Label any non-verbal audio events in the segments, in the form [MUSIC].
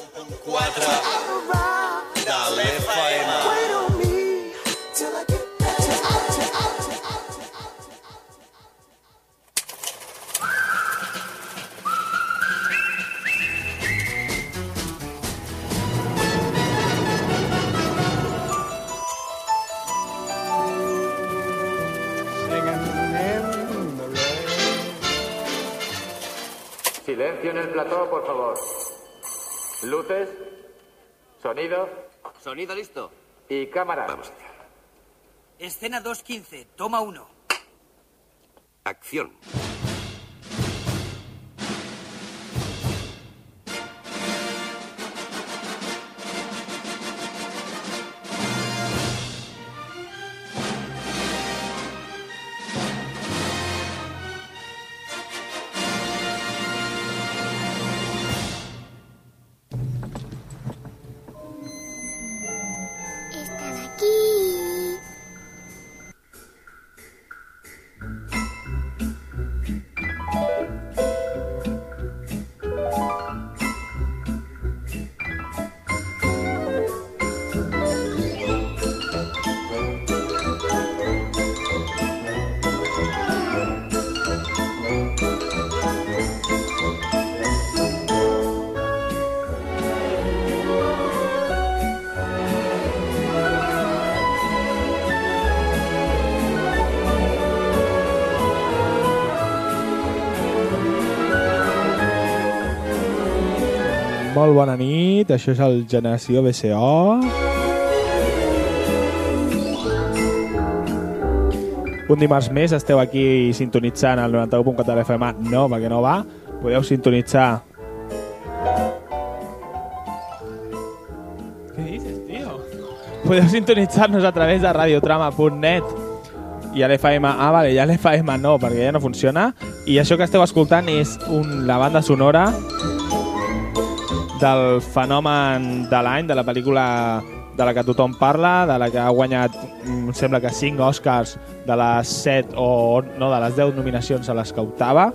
101.4 de l'FM. Silencio en el plató, por favor. Luces, sonido Sonido listo. y cámara. Vamos allá. Escena 2.15, toma 1. Acción. Molt bona nit, això és el Generació BCO. Un dimarts més esteu aquí sintonitzant el 91.4 de l'FM. No, perquè no va. Podeu sintonitzar... Què dices, tío? Podeu sintonitzar-nos a través de radiotrama.net i a l'FM... Ah, vale, ja l'FM no, perquè ja no funciona. I això que esteu escoltant és un, la banda sonora del fenomen de l'any, de la pel·lícula de la que tothom parla, de la que ha guanyat, mm, sembla que 5 Oscars de les 7 o no, de les 10 nominacions a les que optava.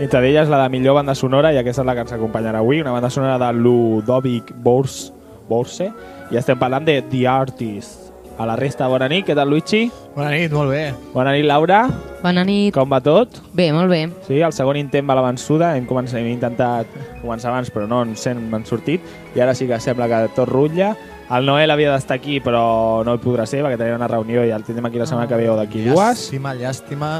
Entre d'elles la de millor banda sonora i aquesta és la que ens acompanyarà avui, una banda sonora de Ludovic Bors, Borse i estem parlant de The Artist. A la resta, bona nit, què tal Luigi? Bona nit, molt bé. Bona nit Laura, Bona nit. com va tot? Bé, molt bé. Sí, el segon intent va a la vençuda, hem, començat, hem intentat començar abans però no ens hem han sortit i ara sí que sembla que tot rutlla. El Noel havia d'estar aquí però no hi podrà ser perquè tenia una reunió i el tindrem aquí la setmana que ve o d'aquí dues. Llàstima, llàstima.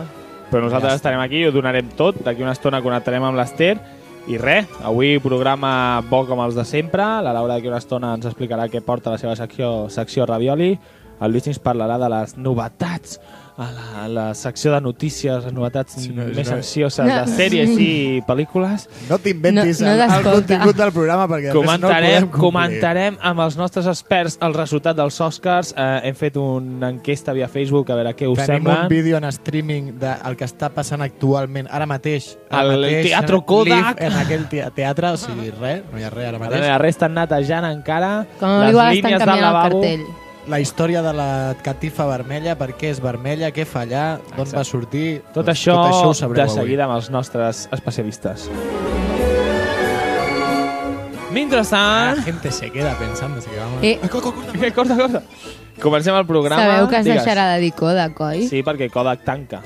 Però nosaltres Llàstima. estarem aquí i ho donarem tot. D'aquí una estona connectarem amb l'Ester. I res, avui programa bo com els de sempre. La Laura d'aquí una estona ens explicarà què porta la seva secció, secció Ravioli. El Lluís ens parlarà de les novetats a la, a la secció de notícies, les novetats Sí, no, és més una- ansioses de sèries i pel·lícules. No t'inventis No- no el, el contingut del programa perquè Comentarem, no el comentarem amb els nostres experts el resultat dels Oscars. Eh, hem fet una enquesta via Facebook a veure què us Tenim sembla. un vídeo en streaming del que està passant actualment, ara mateix. Ara Al mateix, Teatro Kodak. En aquell te teatre, o sigui, res, no hi ha res ara mateix. La resta han netejant encara Com les línies del el lavabo. cartell. La història de la catifa vermella, per què és vermella, què fa allà, d'on va sortir... Tot doncs això, tot això ho de sabreu avui. seguida amb els nostres especialistes. Mentrestant... La gente se queda pensando si que vamos... Eh, Corta, corta. Comencem el programa. sabeu que es Digues. deixarà de dir Kodak, oi? Sí, perquè Kodak tanca.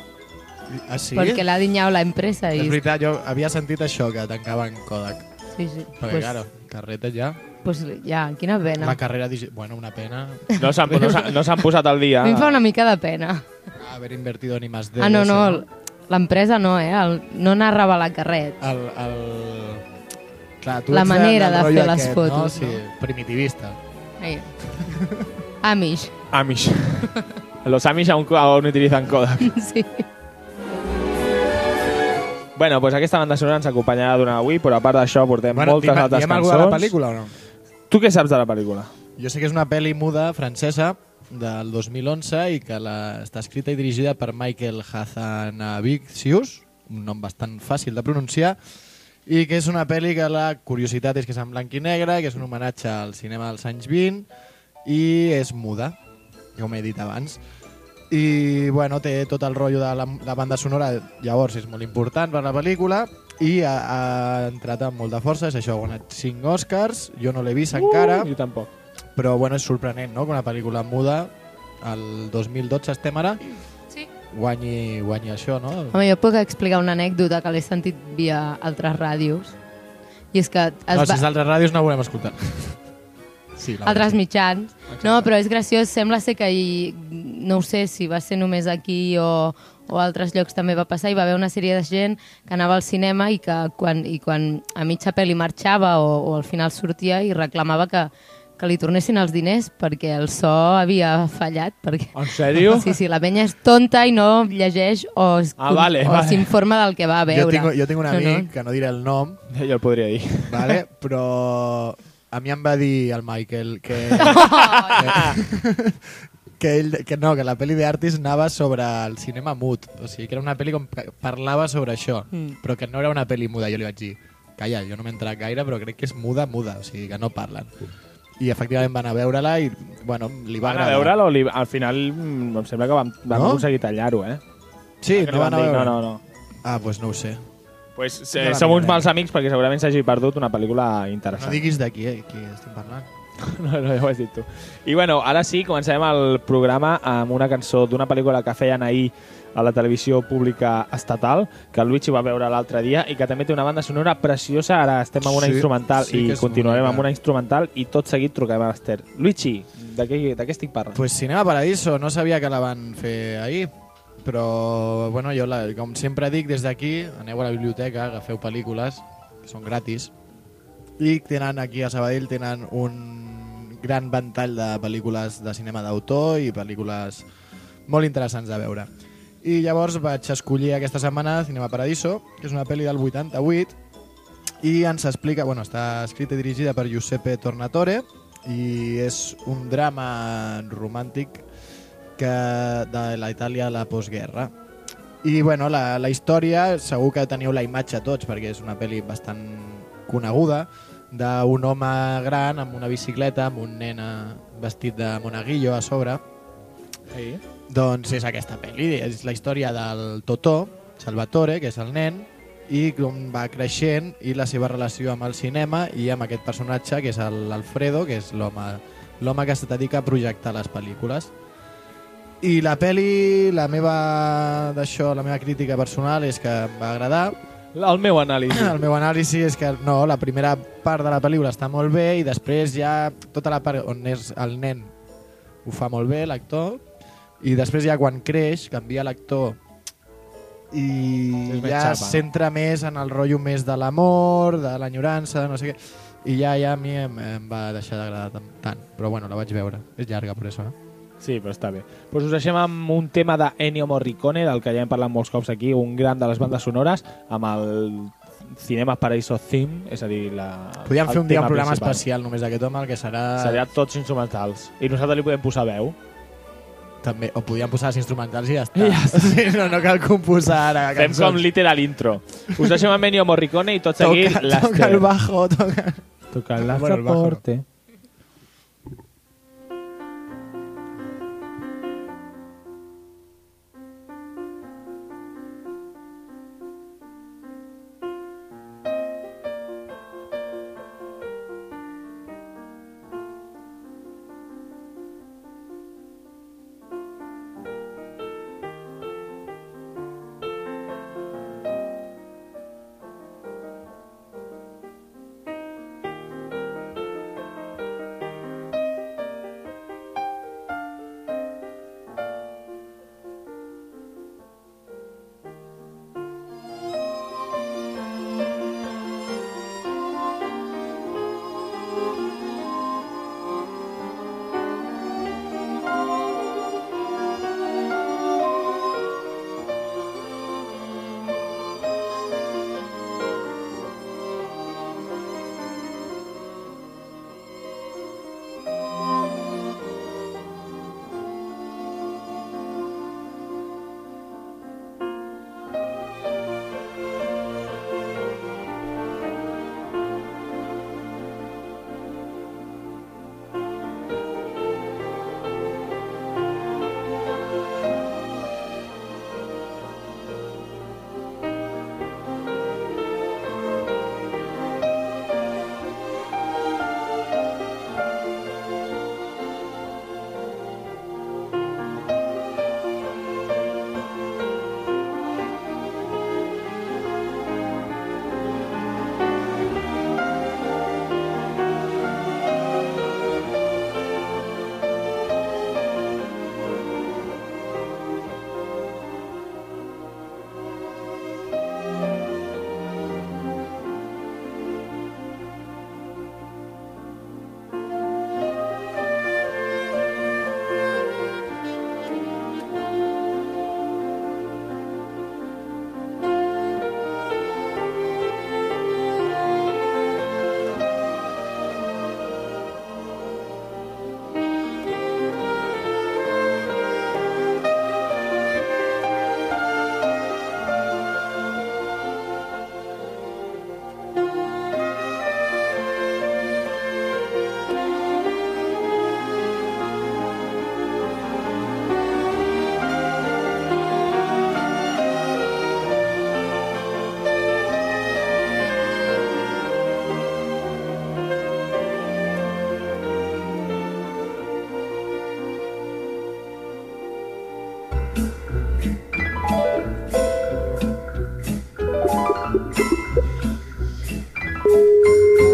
Ah, sí? Perquè l'ha dinyat la empresa. És I... veritat, jo havia sentit això, que tancaven Kodak. Sí, sí. Perquè, Pues, claro, carreta ja. pues, ja, quina pena. La carrera digital... Bueno, una pena. No s'han no s'han- no s'han posat al dia. A mi em fa una mica de pena. Haver invertido en I más D. Ah, no, no, l'empresa no, eh? El, no narrava la carret. El, el... Clar, tu La ets manera del de rotllo fer les aquest, fotos, No? Sí, no? primitivista. Eh. Amish. Amish. Los Amish aún, aún utilizan Kodak. [LAUGHS] Sí. Bueno, pues aquesta banda sonora ens acompanyarà durant avui, però a part d'això portem moltes diem, altres diem cançons. alguna de la pel·lícula o no? Tu què saps de la pel·lícula? Jo sé que és una pel·li muda francesa del 2011 i que la, està escrita i dirigida per Michael Hazanavicius, un nom bastant fàcil de pronunciar, i que és una pel·li que la curiositat és que és en blanc i negre, que és un homenatge al cinema dels anys 20 i és muda, com he dit abans. I bueno, té tot el rotllo de la, la banda sonora, llavors és molt important per la pel·lícula, i ha, ha entrat amb molta força, és això, ha guanyat 5 Oscars, jo no l'he vist encara, Jo tampoc. però bueno, és sorprenent, no?, que una pel·lícula muda, el 2012 estem ara, Sí. guanyi, guanyi això, no? Home, jo puc explicar una anècdota que l'he sentit via altres ràdios. I és que es No, si va... és d'altres ràdios no ho volem escoltar. Sí, altres mitjans. No, però és graciós. Sembla ser que hi, no ho sé si va ser només aquí o, o a altres llocs també va passar. Hi va haver una sèrie de gent que anava al cinema i que quan, i quan a mitja pel·li marxava o, o al final sortia i reclamava que, que li tornessin els diners perquè el so havia fallat. Perquè... En sèrio? [LAUGHS] Sí, sí, la penya és tonta i no llegeix o, es- Ah, vale, o vale. s'informa del que va a veure. Jo tinc, jo tinc un No, amic, no. que no diré el nom, Jo el podria dir. vale? [LAUGHS] però a mi em va dir el Michael que, que, [LAUGHS] [LAUGHS] que, ell, que no, que la pel·li d'Artis anava sobre el cinema mut. O sigui, que era una pel·li com que parlava sobre això, Mm. però que no era una pel·li muda. Jo li vaig dir, calla, jo no m'he entrat gaire, però crec que és muda, muda, o sigui, que no parlen. I efectivament van a veure-la i, bueno, li va Van a agradar. veure'l o li... al final mm, em sembla que vam, vam No? aconseguir tallar-ho, eh? Sí, no li van a dir, veure. No, no, no. Ah, doncs pues no ho sé. Pues, No eh, la som uns mals amics perquè segurament s'hagi perdut una pel·lícula No interessant. diguis d'aquí, eh, qui estem parlant. [LAUGHS] No, no, ja ho has dit tu. I bueno, ara sí, comencem el programa amb una cançó d'una pel·lícula que feien ahir a la televisió pública estatal, que el Luigi va veure l'altre dia i que també té una banda sonora preciosa. Ara estem amb una Sí, instrumental sí i continuarem bonica. amb una instrumental i tot seguit truquem a l'Ester. Luigi, de què, de què estic parlant? Pues Cinema Paradiso, no sabia que la van fer ahir, però bueno, jo la, com sempre dic des d'aquí, aneu a la biblioteca, agafeu pel·lícules, que són gratis, i tenen aquí a Sabadell tenen un gran ventall de pel·lícules de cinema d'autor i pel·lícules molt interessants de veure. I llavors vaig escollir aquesta setmana Cinema Paradiso, que és una pel·li del 88, i ens explica, bueno, està escrita i dirigida per Giuseppe Tornatore i és un drama romàntic que de la Itàlia a la postguerra. I bueno, la, la història, segur que teniu la imatge tots, perquè és una pel·li bastant coneguda, d'un home gran amb una bicicleta, amb un nen eh, vestit de monaguillo a sobre. Sí. Doncs és aquesta pel·li, és la història del Totó, Salvatore, que és el nen, i com va creixent i la seva relació amb el cinema i amb aquest personatge que és el- l'Alfredo, que és l'home l'home que es dedica a projectar les pel·lícules. I la peli, la meva d'això, la meva crítica personal és que em va agradar. El meu anàlisi. El meu anàlisi és que no, la primera part de la pel·lícula està molt bé i després ja tota la part on és el nen ho fa molt bé, l'actor, i després ja quan creix, canvia l'actor i ja es centra més en el rotllo més de l'amor, de l'enyorança, no sé què, i ja, ja a mi em, em va deixar d'agradar tant. Però bueno, la vaig veure. És llarga, per això. Eh? Sí, però està bé. Pues us deixem amb un tema de Ennio Morricone, del que ja hem parlat molts cops aquí, un gran de les bandes sonores, amb el Cinema Paradiso Theme, és a dir, la, Podríem fer un dia un programa principal. especial només d'aquest home, el que serà... Seria tots instrumentals. I nosaltres li podem posar veu. També, o podíem posar les instrumentals i ja està. Ja està. [LAUGHS] Sí, no, no cal composar ara Fem cançons. com literal intro. Us deixem amb Ennio Morricone i tot seguit toca, toca el bajo, toca... Toca el Bueno, el bajo no.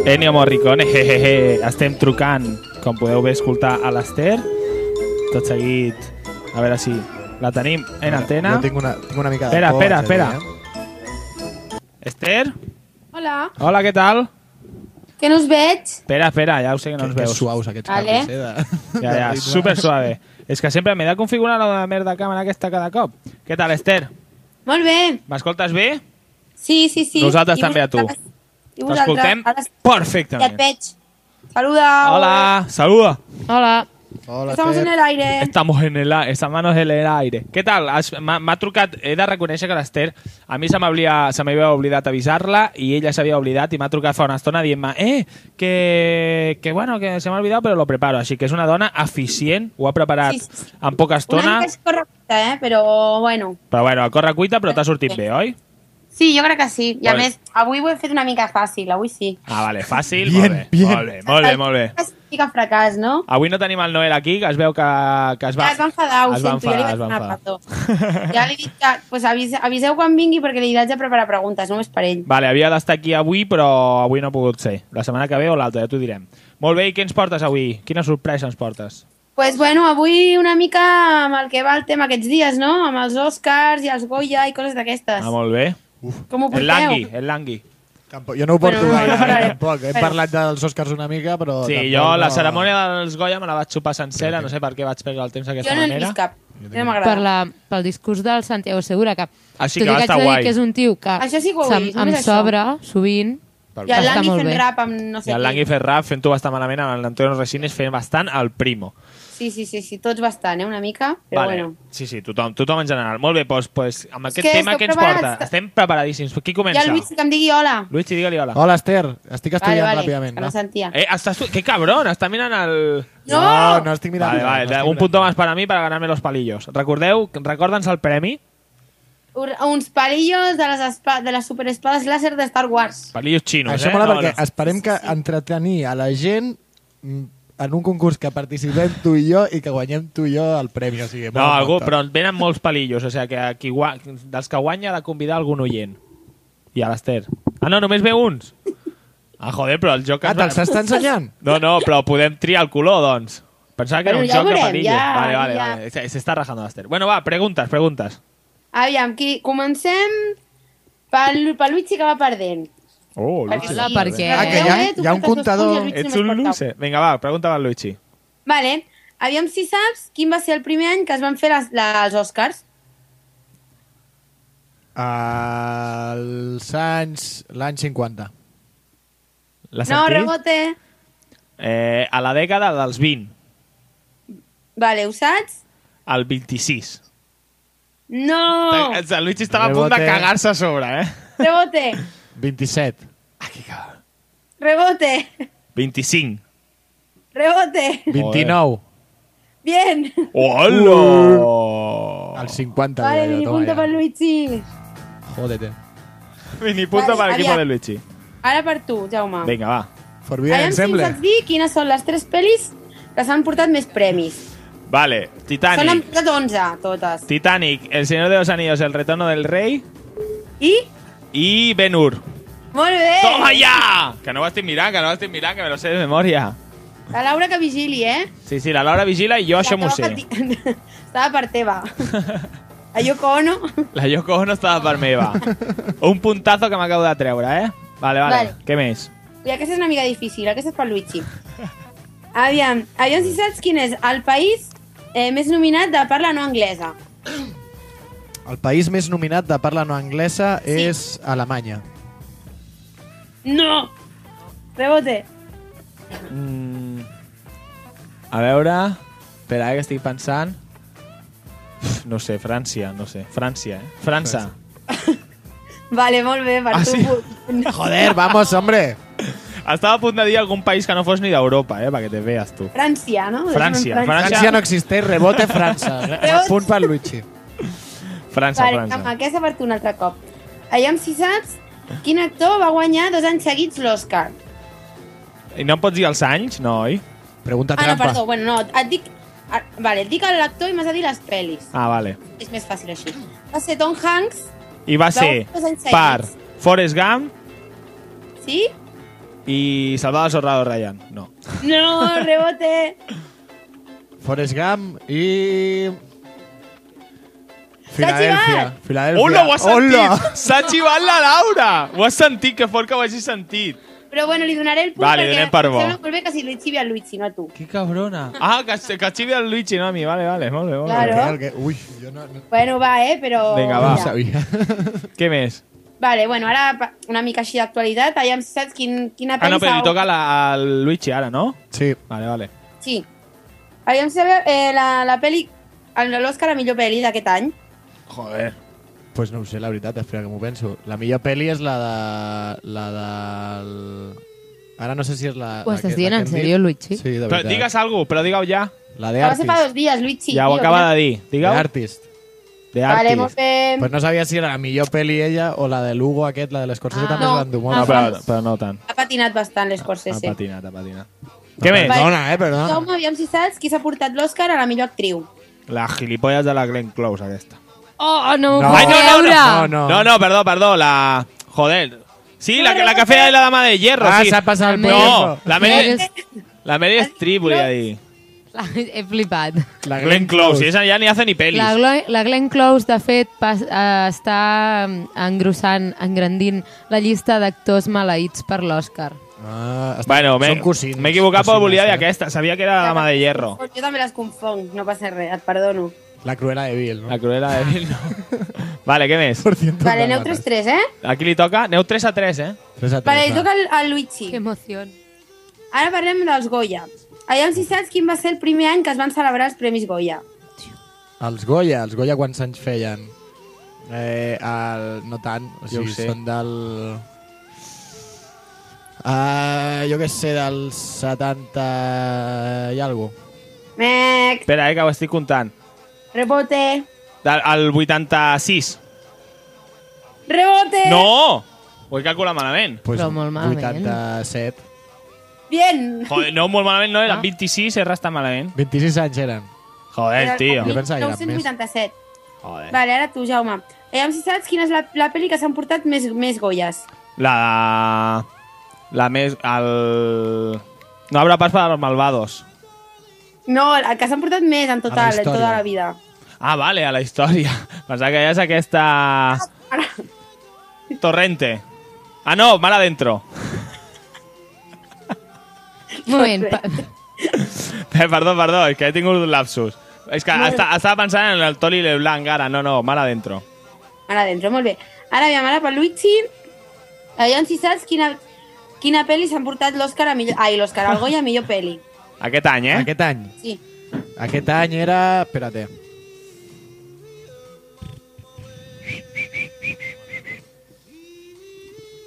Ennio Morricone, [LAUGHS] hehehe. Estem trucant, com podeu bé escoltar, a l'Ester. Tot seguit, a veure si la tenim en antena. Jo tinc una, tinc una mica de Espera, por, espera, espera. eh? Esther? Hola, Hola, què tal? que no us veig? Espera, espera, ja ho sé que no Que, ens que veus. suaus aquests Vale. eh? [LAUGHS] De, Ja, ja, super suave. És que sempre m'he de configurar la merda de càmera aquesta cada cop. Què tal, Esther? Molt bé. M'escoltes bé? Sí, sí, sí. Nosaltres I també a tu. vosaltres? I vosaltres? T'escoltem Ara ja et veig. Saluda. Hola, saluda. Hola. Hola, Estamos en Ter. el aire. Estamos en el aire, esta manos en el aire. Què tal? M'ha trucat, he de reconèixer que l'Ester, a mi se m'havia oblidat avisar-la i ella s'havia oblidat i m'ha trucat fa una estona dient-me eh, que, que bueno, que se m'ha oblidat però lo preparo. Així que és una dona eficient, ho ha preparat Sí, sí, sí. en poca Una estona, mica és correcta, eh? Però, bueno. però bueno, a corre cuita però t'ha sortit bé, oi? Sí, jo crec que sí. I a més, avui ho he fet una mica fàcil, avui sí. Ah, vale, fàcil, Bien, molt bé, bien. molt bé, molt bé, molt bé. És una mica fracàs, no? Avui no tenim el Noel aquí, que es veu que, que es va... Ja es va enfadar, ho es sento, ja li enfadar, vaig es va donar. Ja li he dit que pues, avise, aviseu quan vingui perquè li haig de preparar preguntes, només per ell. Vale, havia d'estar aquí avui, però avui no ha pogut ser. La setmana que ve o l'altra, ja t'ho direm. Molt bé, i què ens portes avui? Quina sorpresa ens portes? pues, bueno, avui una mica amb el que va el tema aquests dies, no? Amb els Oscars i els Goya i coses d'aquestes. Ah, molt bé. Com ho El porteu? Langui, el Langui. Tampoc, jo no ho porto Bueno, no, gaire, no parlaré. eh, tampoc. Hem Bueno. parlat dels Oscars una mica, però... Sí, tampoc jo la no- cerimònia dels Goya me la vaig xupar sencera, no sé per què vaig perdre el temps d'aquesta Jo no n'he manera. vist cap. No Per la, pel discurs del Santiago Segura, que sí, tot que i va que estar haig de dir guai. que és un tio que Això sí que vist, em sobra sovint. I el Langui fent rap amb no sé I el. Langui fent rap fent-ho bastant malament amb l'Antonio Resines fent bastant el primo. Sí, sí, sí, sí, tots bastant, eh, una mica, però vale. bueno. Sí, sí, tothom, tothom en general. Molt bé, doncs, pues, amb aquest que tema què ens preparats? porta? Estem preparadíssims. Qui comença? el Luis que em digui hola. Luigi, digue-li hola. Hola, Esther. Estic estudiant vale, vale, ràpidament. que no sentia. Eh, estàs. Que cabron, està mirant el... No! no, no estic mirant. Vale, vale, no estic un mirant punto res. más para mí para ganarme los palillos. Recordeu, recorda'ns el premi. Uns palillos de les, espa de les superespades láser de Star Wars. Palillos chinos, Això eh? mola No, perquè no. esperem que entretenir a la gent mm, en un concurs que participem tu i jo i que guanyem tu i jo el premi. O sigui, No, algú, però venen molts palillos, o sigui que qui gua... dels que guanya ha de convidar algun oient. I a l'Ester. Ah, no, només ve uns? Ah, joder, però el joc... Ah, te'ls està ensenyant? No, no, però podem triar el color, doncs. Pensava que era Bueno, un ja joc de veurem, palillos. ja, vale, vale, ja. vale. Se, se està rajando l'Ester. Bueno, va, preguntes, preguntes. Aviam, qui... comencem pel, pel Luigi que va perdent. Oh, Perquè Hola, sí, per què? Ah, que hi ha- eh? Hi ha un comptador. el Luigi Ets un loser. Vinga, va, pregunta al Luigi. Vale. Aviam si saps quin va ser el primer any que es van fer les, les Oscars. Els anys... L'any 50. La No, rebote. Eh, a la dècada dels 20, Vale, ho saps? al 26. No! El Luigi estava a punt de Rebote. cagar-se a sobre, eh? Rebote. 27. Rebote. 25. Rebote. 29. Bien. Hola! El 50. Vale, mini punto per Luigi. Jódete. Mini punto Vale, para el equipo aviam. de Luigi. Ara per tu, Jaume. Vinga, va. Forbidden Aviam si ens Ensemble. saps dir quines són les tres pel·lis que s'han portat més premis. Vale, Se n'han Titanic. portat 11, totes. Titanic, El Señor de los Anillos, El Retorno del Rey I? I Ben Hur. Molt bé! Toma ja! Que no ho estic mirant, que no ho estic mirant, que me lo sé de memòria. La Laura que vigili, eh? Sí, sí, la Laura vigila i jo això m'ho sé. [LAUGHS] Estava per teva. A Yoko Ono. [LAUGHS] La Yoko Ono estava per meva. Un puntazo que m'acabo de treure, eh? Vale, vale. Vale. Què més? I aquesta és una mica difícil, aquesta és per Luigi. Aviam, aviam si saps quin és el país eh, més nominat de parla no anglesa. El país més nominat de parla no anglesa Sí. és Alemanya. No! Rebote. Mm, a veure... Espera, eh, que estic pensant... No sé, França, no sé. França, eh? França. [LAUGHS] Vale, molt bé, per Ah, tu. sí? [LAUGHS] Joder, vamos, hombre. Estava a punt de dir algun país que no fos ni d'Europa, eh? Perquè te veas tu. França, no? França, França. França. França no existeix, rebote França. Punt per Luigi. França, Vale, França. amb aquesta per tu un altre cop. Aviam si saps quin actor va guanyar dos anys seguits l'Oscar. I no em pots dir els anys, no, oi? Pregunta Ah, no, trampa. perdó, bueno, no, et dic... ah, Vale, et dic l'actor i m'has de dir les pel·lis. Ah, vale. És més fàcil així. Va ser Tom Hanks, I va ser per. Forrest Gump sí? I Salvador Sorrado Ryan. No. No, rebote. Forrest Gump i... Filadèlfia. Filadèlfia. Hola, ho has sentit! Hola! S'ha xivat la Laura! Ho has sentit, que fort que ho hagis sentit. Però bueno, li donaré el punt Vale, perquè donem per bo. em sembla molt bé que si Luigi ve al Luigi, no a tu. Que cabrona. Ah, que, que xivi el Luigi, no a mi. Vale, vale, molt bé, molt Claro. bé. El que- Ui, jo no, no, Bueno, va, eh, però... Vinga, no va. ho sabia. [LAUGHS] Què més? Vale, bueno, ara pa- una mica així d'actualitat. Aviam si saps quin, quina Ah, no, però li toca la, al Luigi ara, no? Sí. Vale, vale. Sí. Aviam si sabeu eh, la, la pel·li... L'Òscar a millor pel·li d'aquest any. Joder. Pues no ho sé, la veritat, espera que m'ho penso. La millor pel·li és la de... La del... Ara no sé si és la... Ho la estàs que- dient en sèrio. Luigi? Sí, de Però veritat. digues alguna però digue-ho ja. La de Que va ser fa Artist. dos dies, Luigi. ja ho tio, acaba de dir. De Digue-ho. Artist. De Vale, Artist. molt bé. Pues no sabia si era la millor pel·li ella o la de Lugo aquest, la de l'Escorsese Ah. també No. molt. No, però, però no tant. Ha patinat bastant Ha l'Scorsese. patinat, ha patinat. Què més? Perdona, eh, perdona. Jaume, aviam si saps qui s'ha portat l'Òscar a la millor actriu. La gilipolles de la Glenn Close, aquesta. Oh, no, No. Ai, puc no, no, no, no. No, no, perdó, perdó, la... Joder. Sí, la, que- la que feia la dama de hierro, Ah, sí. s'ha passat el No, la Meryl, la Meryl Streep, volia dir. He flipat. La Glenn Close, i esa ja ni hace ni pelis. La, Glo- la Glenn Close, de fet, pas, eh, està engrossant, engrandint la llista d'actors maleïts per l'Oscar. Ah, està- Bueno, m'he equivocat, però volia dir eh? aquesta. Sabia que era la dama de hierro. Jo també les confonc, no passa res, et perdono. La Cruella de Vil, no? La cruela de Vil, no. [LAUGHS] Vale, què més? Por ciento Vale, neu mates. 3-3, eh? Aquí li toca... Neu 3 a 3, eh? Tres a tres, Vale, li va. toca al, al Luigi. Que emoció. Ara parlem dels Goya. Aviam si saps quin va ser el primer any que es van celebrar els Premis Goya. Els Goya, els Goya quants anys feien? Eh, el, no tant, o Jo sigui, sé. són del... Uh, jo què sé, del 70 i algo. Mec, Espera, eh, que ho estic comptant. Rebote, Del, el 86. rebote. No! Ho he calculat malament. Pues Però molt malament. 87. Bien. Joder, no, molt malament no, eren Ah. 26, he restat malament. 26 anys eren. Joder, tio. Jo pensava que eren més. 1987. Joder. Vale, ara tu, Jaume. Aviam si saps quina és la, la pel·li que s'han portat més, més Goyes. La... La més... El... No habrá pas para los malvados. No, el que s'han portat més en total, en tota la vida. Ah, vale, a la història. [LAUGHS] Pensava que ja és aquesta... [LAUGHS] Torrente. Ah, no, Mar Adentro. [LAUGHS] Un moment, pa Eh, perdó, perdó, és que he tingut un lapsus. És que està, estava pensant en el Toli Leblanc ara. No, no, Mar Adentro. Ara dentro, molt bé. Ara aviam, ara pel Luigi. Aviam si saps quina, quina pel·li s'han portat l'Òscar a millor... Ai, l'Òscar, el Goya a millor pel·li. Aquest any, eh? Aquest any. Sí. Aquest any era... Espérate.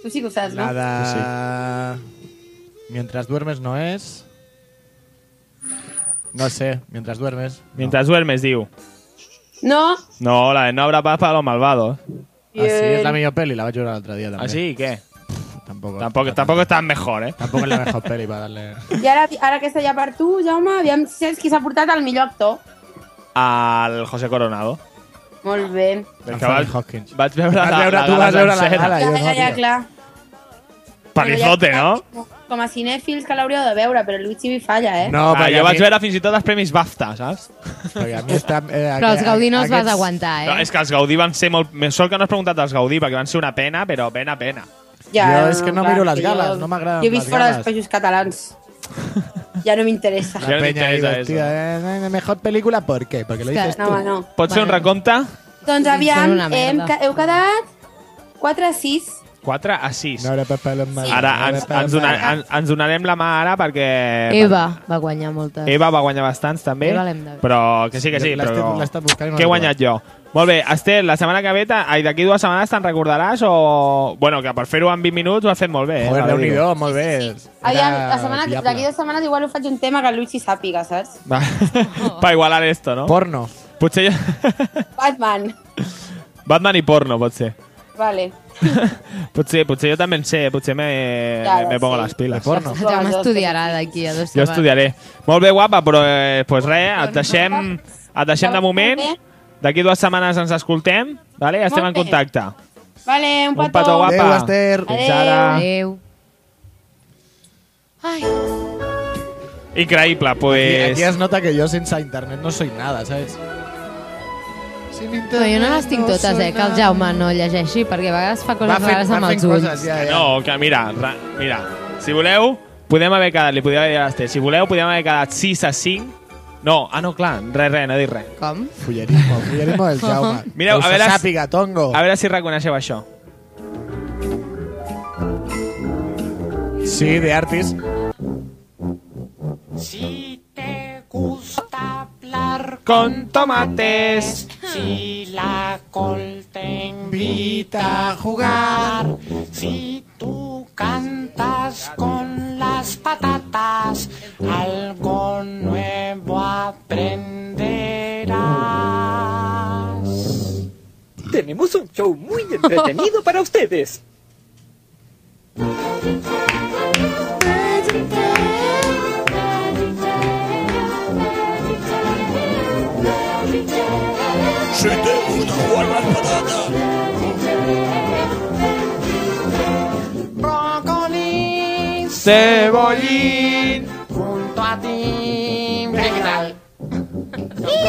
Tu sí que ho saps, no? La de... Mientras duermes no es... No sé, mientras duermes. Mientras duermes, diu. No. No, la de No habrá paz para los malvados. Ah, sí, és la millor pel·li, la vaig veure l'altre dia també. ¿Ah, sí? ¿Qué? Tampoco, Tampoco, tampoco es tan mejor, ¿eh? Tampoco es la mejor peli para darle... I ara, ara aquesta ja per tu, Jaume, aviam si saps qui s'ha portat el millor actor. Al José Coronado. Molt bé. Perquè Anthony vaig, Hopkins. vaig veure Vas la, veure, la, tu vas veure la sencera. gala, Ja, jo ja, no, ja, tio. clar. Palizote, no? Com a cinèfils que l'hauríeu de veure, però el Luigi vi falla, eh? No, ah, jo a vaig mi- veure fins i tot els Premis BAFTA, saps? Perquè a mi està... Eh, però els Gaudí no els vas aguantar, No, eh? és que els Gaudí van ser molt... Me sort que no has preguntat als Gaudí, perquè van ser una pena, però pena, pena. Ja, Jo és que no miro les gales, jo- no m'agraden Jo he les vist fora dels països catalans. [LAUGHS] Ja no m'interessa. Ja no La m'interessa divertida, eh, mejor película, ¿por qué? Porque lo És que- dices No, tú. home, no. Pots fer un recompte? Doncs Sí, aviam, hem, heu quedat 4 a 6. 4 a 6. No per. Ara no era ens, per ens, donar, mal. ens, ens donarem la mà ara perquè... Eva va guanyar moltes. Eva va guanyar bastants també, Eva l'hem de però que sí, que sí. Però... estat buscant no Què he guanyat jo? Molt bé, Esther, la setmana que ve, ai, d'aquí dues setmanes te'n recordaràs o... Bueno, que per fer-ho en 20 minuts ho has fet molt bé. Eh? Joder, a dir-ho. déu-n'hi-do, molt bé. Aviam, la setmana, d'aquí dues setmanes igual ho faig un tema que el Luigi sàpiga, saps? Va. [LAUGHS] per igualar esto, no? Porno. Potser jo... [LAUGHS] Batman. Batman i porno, pot ser. Vale. [LAUGHS] Potser, potser jo també en sé, potser me, Claro, me, me pongo sí. les piles. Porno. El Jaume estudiarà d'aquí a dos Jo setmanes. estudiaré. Molt bé, guapa, però eh, pues res, et deixem, et deixem de moment. D'aquí dues setmanes ens escoltem, vale? estem en contacte. Vale, un Un petó. petó guapa. Adéu, Esther. Fins ara. Adéu. Ai, Increïble, Aquí, pues... aquí es nota que yo sense internet no soy nada, ¿sabes? Sin però jo no les tinc totes, eh, que el Jaume no llegeixi, perquè a vegades fa coses Va fent, rares amb els ulls. coses, ja, ja. No, que mira, ra, mira, si voleu, podem haver quedat, li podria dir a l'Ester, si voleu, podem haver quedat 6 a 5. No, ah, no, clar, res, res, no dit res. Com? Fullerismo, fullerismo del [LAUGHS] Jaume. Mireu, a veure- sàpiga, tongo. A veure si reconeixeu això. Sí, de Artis. Si te gusta hablar Con tomates. Si la col te invita a jugar, si tú cantas con las patatas, algo nuevo aprenderás. Tenemos un show muy entretenido para ustedes. Si te gusta jugar las patatas. Brócoli Cebollín. junto a ti. Mira qué tal.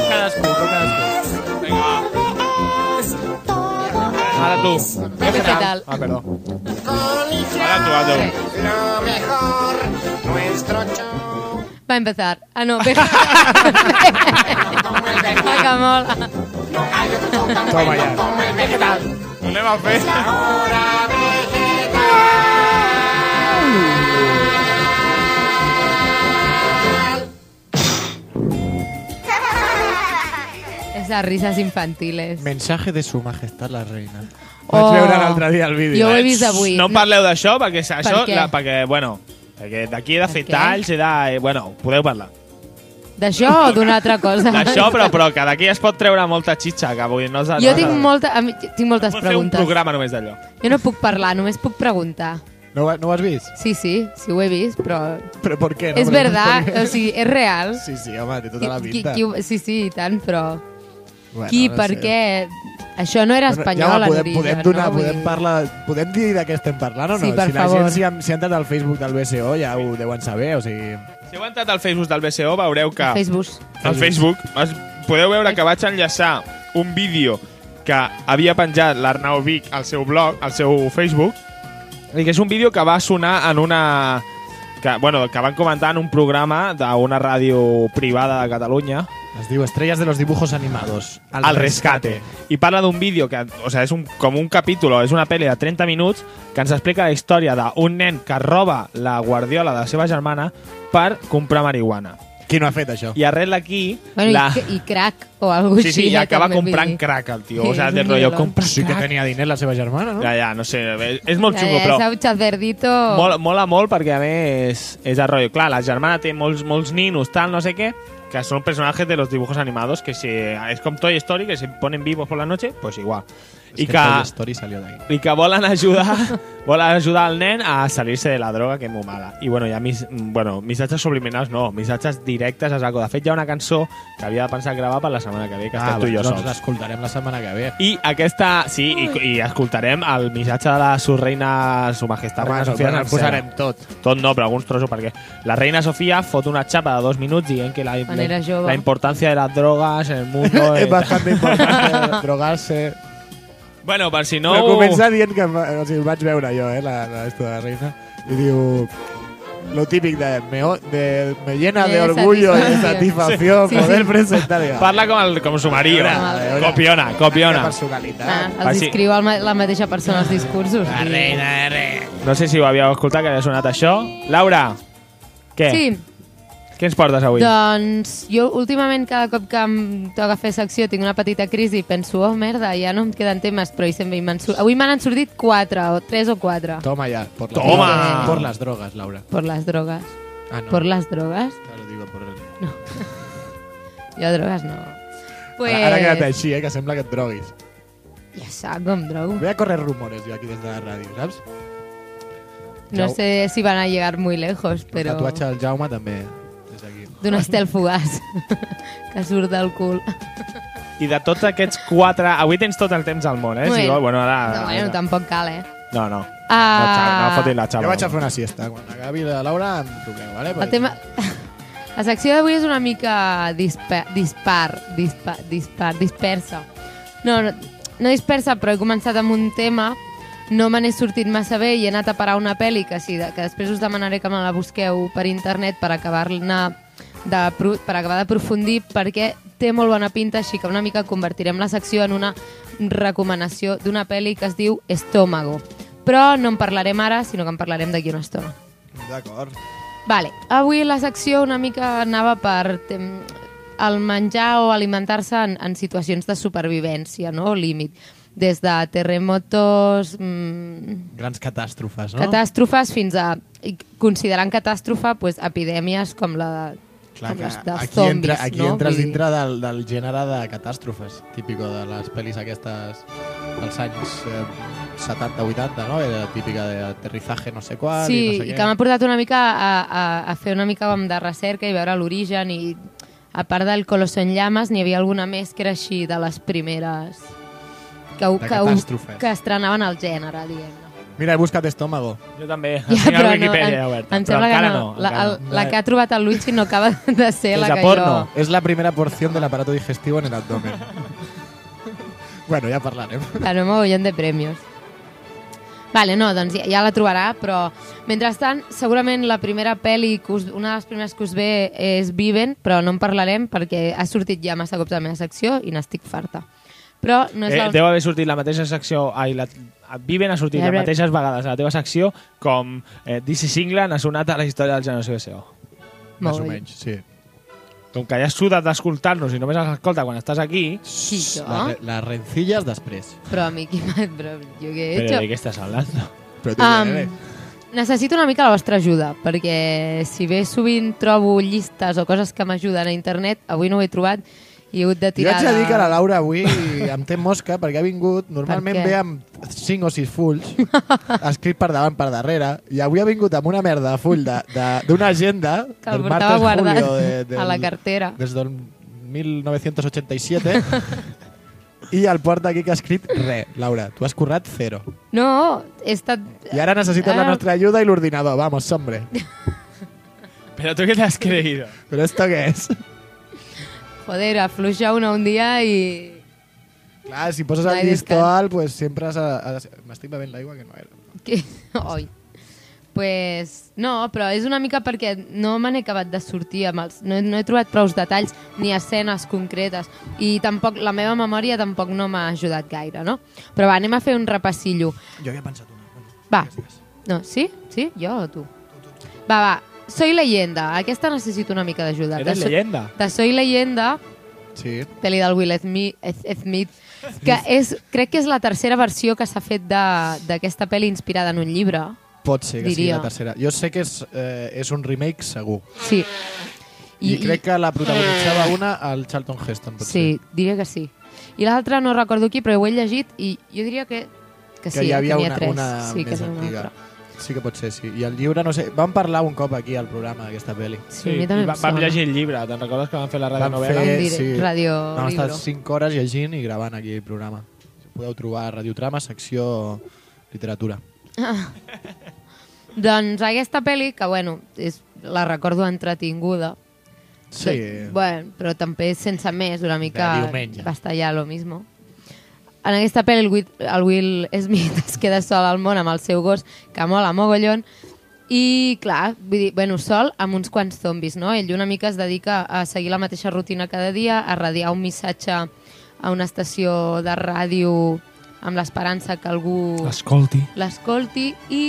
Cadascú, cadascú. Vinga, va. Ara tu. Què tal? Ah, perdó. Coliflor, Ara tu, ara tu. lo mejor, nuestro show. Va empezar. Ah, no, ve. [LAUGHS] [LAUGHS] Toma el vegetal. Ho anem a fer. Ahora Esas risas infantiles. Mensaje de su majestad la reina. Oh. Vaig veure l'altre dia el vídeo. Jo ho he vist avui. No parleu d'això, perquè això, què? la, perquè, bueno, perquè d'aquí he de fer què? talls, he de... Bueno, podeu parlar. D'això o d'una altra cosa? D'això, però, però que d'aquí es pot treure molta xitxa, que dir, no. Jo tinc, molta, mi, tinc moltes Pots fer un preguntes. programa només d'allò. Jo no puc parlar, només puc preguntar. No, no ho has vist? Sí, sí, sí ho he vist, però... Però per què? No és verdad, o sigui, és real. Sí, sí, home, té tota la Qui- pinta. qui ho- sí, sí, i tant, però... Bueno, qui, no per sé. què? Això no era espanyol en podem, podem, donar, no? Podem, parlar, podem dir de què estem parlant o no? Sí, per si la favor. gent s'hi ha, ha entrat al Facebook del BSO ja ho deuen saber, o sigui... Si heu entrat al Facebook del BCO, veureu que... Facebook. Al Facebook es, podeu veure que vaig enllaçar un vídeo que havia penjat l'Arnau Vic al seu blog, al seu Facebook, i que és un vídeo que va sonar en una... Que, bueno, que van comentar en un programa d'una ràdio privada de Catalunya, Es diu Estrellas de los dibujos animados. al rescate. I parla d'un vídeo que, o sea, és un, com un capítol, és una pel·li de 30 minuts que ens explica la història d'un nen que roba la guardiola de la seva germana per comprar marihuana. Qui no ha fet això? I arrel d'aquí... Bueno, la... i, i crack o alguna Sí, així. sí, i eh, acaba comprant crack el tio. Sí, O sigui, és de un rotllo, nivelón. compra Sí que tenia diners la seva germana, no? Ja, ja, no sé, és, és molt Ja, xungo, ja, però Esa xaverdito... mola, mola molt perquè a més és el rotllo. Clar, la germana té molts, molts ninos, tal, no sé què, que son personajes de los dibujos animados, que si, es com Toy Story, que se ponen vivos por la noche, pues igual. Es I que que, Story salió de ahí. i que volen ajudar, volen ajudar al nen a salirse de la droga, que és molt mala. I bueno, hi ha mis, bueno, missatges subliminals, no, missatges directes a saco. De fet, hi ha una cançó que havia de pensar gravar per la setmana que ve, que Ah, estem tu i jo doncs sols. l'escoltarem la setmana que ve. I aquesta, sí, i, i escoltarem el missatge de la su reina, su majestat reina no, Sofia però el posarem tot. Tot no, però alguns trossos, perquè la reina Sofia fot una xapa de dos minuts dient que la, la, la importància de las drogas en el mundo... [LAUGHS] es eh, bastante importante drogarse. Bueno, per si no... Però comença dient que o sigui, vaig veure jo, eh, la, la, esto de la reina, i diu lo típic de me, de, me llena de, De orgullo y de satisfacción. satisfacción Sí, poder sí. presentar. Digo, Parla com, el, com su marido. Veure, veure. Copiona, copiona. personalitat. Ah, els sí. escriu el, la mateixa persona als discursos. La reina de re. No sé si ho havíeu escoltat, que havia sonat això. Laura, què? Sí, Què ens portes avui? doncs jo últimament cada cop que em toca fer secció tinc una petita crisi i penso, oh merda, ja no em queden temes, però sempre hi m'han sur- avui m'han sortit quatre, o tres o quatre, Toma ya. Por las, Toma. drogas. Por las drogas, Laura. por las drogas. Ah, no. Por las drogas? Claro, digo por el... [LAUGHS] Jo drogues no. Pues... Ara, ara queda't així, eh, que sembla que et droguis. Ja sap com drogo. Voy a correr rumores yo aquí desde la radio, ¿sabes? No Jau- sé si van a llegar muy lejos, El però... tatuatge del Jaume també, des. D'un estel fugaç [LAUGHS] que surt del cul. I de tots aquests quatre... Avui tens tot el temps al món, eh? Bueno, Si vol, bueno, ara... No, bueno, tampoc cal, eh? No, no. Ah. No, xava, no fotin la xava. Jo vaig a fer una siesta. Quan acabi la Laura em truqueu, vale? El tema... [LAUGHS] La secció d'avui és una mica disper, dispar, dispar, dispar, dispersa. No, no, no dispersa, però he començat amb un tema, no me n'he sortit massa bé i he anat a parar una pel·li que, sí, de- que després us demanaré que me la busqueu per internet per acabar-ne de, per acabar d'aprofundir perquè té molt bona pinta, així que una mica convertirem la secció en una recomanació d'una pel·li que es diu Estómago. Però no en parlarem ara, sinó que en parlarem d'aquí una estona. D'acord. Vale, avui la secció una mica anava per el menjar o alimentar-se en, en situacions de supervivència, no? Límit. Des de terremotos, mmm, Grans catàstrofes, no? catàstrofes, fins a, i considerant catàstrofe, pues, epidèmies com la de, Clar, com que les de aquí, zombis, entra, aquí no? entres dintre del, del gènere de catàstrofes, típico de les pel·lis aquestes dels anys eh, 70-80, no? Era típica de aterrizaje no sé qual Sí, i no sé i què. que m'ha portat una mica a, a, a fer una mica de recerca i veure l'origen i a part del Colosso en llames n'hi havia alguna més que era així de les primeres que, que, catàstrofes. que estrenaven el gènere, diguem-ne. Mira, he buscat estómago. Jo també. Ja, però la no, Wikipedia em, oberta. em però sembla que encara no. no. La, encara el, no. la que ha trobat el Luigi no acaba [LAUGHS] de ser És la que porno. jo... Es la primera porción del aparato digestivo en el abdomen. bueno, ja parlarem. Claro, un mogollón de premios. Vale, no, doncs ja, ja la trobarà, però mentrestant, segurament la primera pel·li, que us, una de les primeres que us ve és Viven, però no en parlarem perquè ha sortit ja massa cops a la meva secció i n'estic farta. Però no és Eh, la... deu haver sortit la mateixa secció... Ai, la, Viven ha sortit les mateixes vegades a la teva secció com eh, This is England ha sonat a la història del generació BCO. Més o menys, sí. Com que ja has sudat d'escoltar-nos i només els escolta quan estàs aquí, Qui, jo? Les, re- les rencillas després. Però a mi, qui m'ha... Però jo què he però hecho? de què estàs hablando? Però tu, Um, um, necessito una mica la vostra ajuda, perquè si bé sovint trobo llistes o coses que m'ajuden a internet, avui no ho he trobat i hagut de jo tirar... haig de dir de- que la Laura avui em té mosca perquè ha vingut, normalment ve amb 5 o 6 fulls, escrit per davant, per darrere, i avui ha vingut amb una merda de full d'una de, de, d'una agenda que el del portava martes guardat julio de, del, a la cartera. des del 1987 i el porta aquí que ha escrit res. Laura, tu has currat zero. No, he estat... I ara necessites la Ah. nostra ajuda i l'ordinador. Vamos, hombre. Però tu què t'has creído? Però esto què és? Joder, afluixa una un dia i... Clar, si poses No el llistó alt, pues sempre has... has M'estic bevent l'aigua que no era. Que... [LAUGHS] Oi. Pues no, però és una mica perquè no me n'he acabat de sortir amb els... No, he- no he trobat prous detalls ni escenes concretes i tampoc la meva memòria tampoc no m'ha ajudat gaire, no? Però va, anem a fer un repassillo. Jo havia pensat una. Bueno, Va. No, sí? Sí? Jo o tu? Va, va. Soy leyenda. Aquesta necessito una mica d'ajuda. Eres De so- leyenda. De Soy leyenda, Sí. pel·li del Will Smith, Smith que és, crec que és la tercera versió que s'ha fet de- d'aquesta pel·li inspirada en un llibre. Pot ser que sigui Diria. la tercera. Jo sé que és, eh, és un remake segur. Sí. I, I crec que la protagonitzava una al Charlton Heston. Pot Sí, diria que sí. I l'altra no recordo qui, però ho he llegit i jo diria que, que, que sí, hi havia que n'hi ha una, tres. una sí, que més n'hi ha una antiga. altra. Sí que pot ser, sí. I el llibre, no sé... Vam parlar un cop aquí al programa d'aquesta pel·li. Sí, a mi també i em va, vam sona. llegir el llibre. Te'n recordes que vam fer la Vam radionovela? fer, Diré, sí, radio vam estar libro. 5 hores llegint i gravant aquí el programa. Podeu trobar a Radiotrama, secció literatura. [LAUGHS] Doncs aquesta pel·li, que bueno, és, la recordo entretinguda, Sí. Bueno, però també sense més, una mica De diumenge. va estar ja lo mismo. En aquesta pel·li el Will, el Will Smith [LAUGHS] es queda sol al món amb el seu gos, que mola mogollon, i clar, vull dir, bueno, sol amb uns quants zombis, no? Ell una mica es dedica a seguir la mateixa rutina cada dia, a radiar un missatge a una estació de ràdio amb l'esperança que algú Escolti. l'escolti i,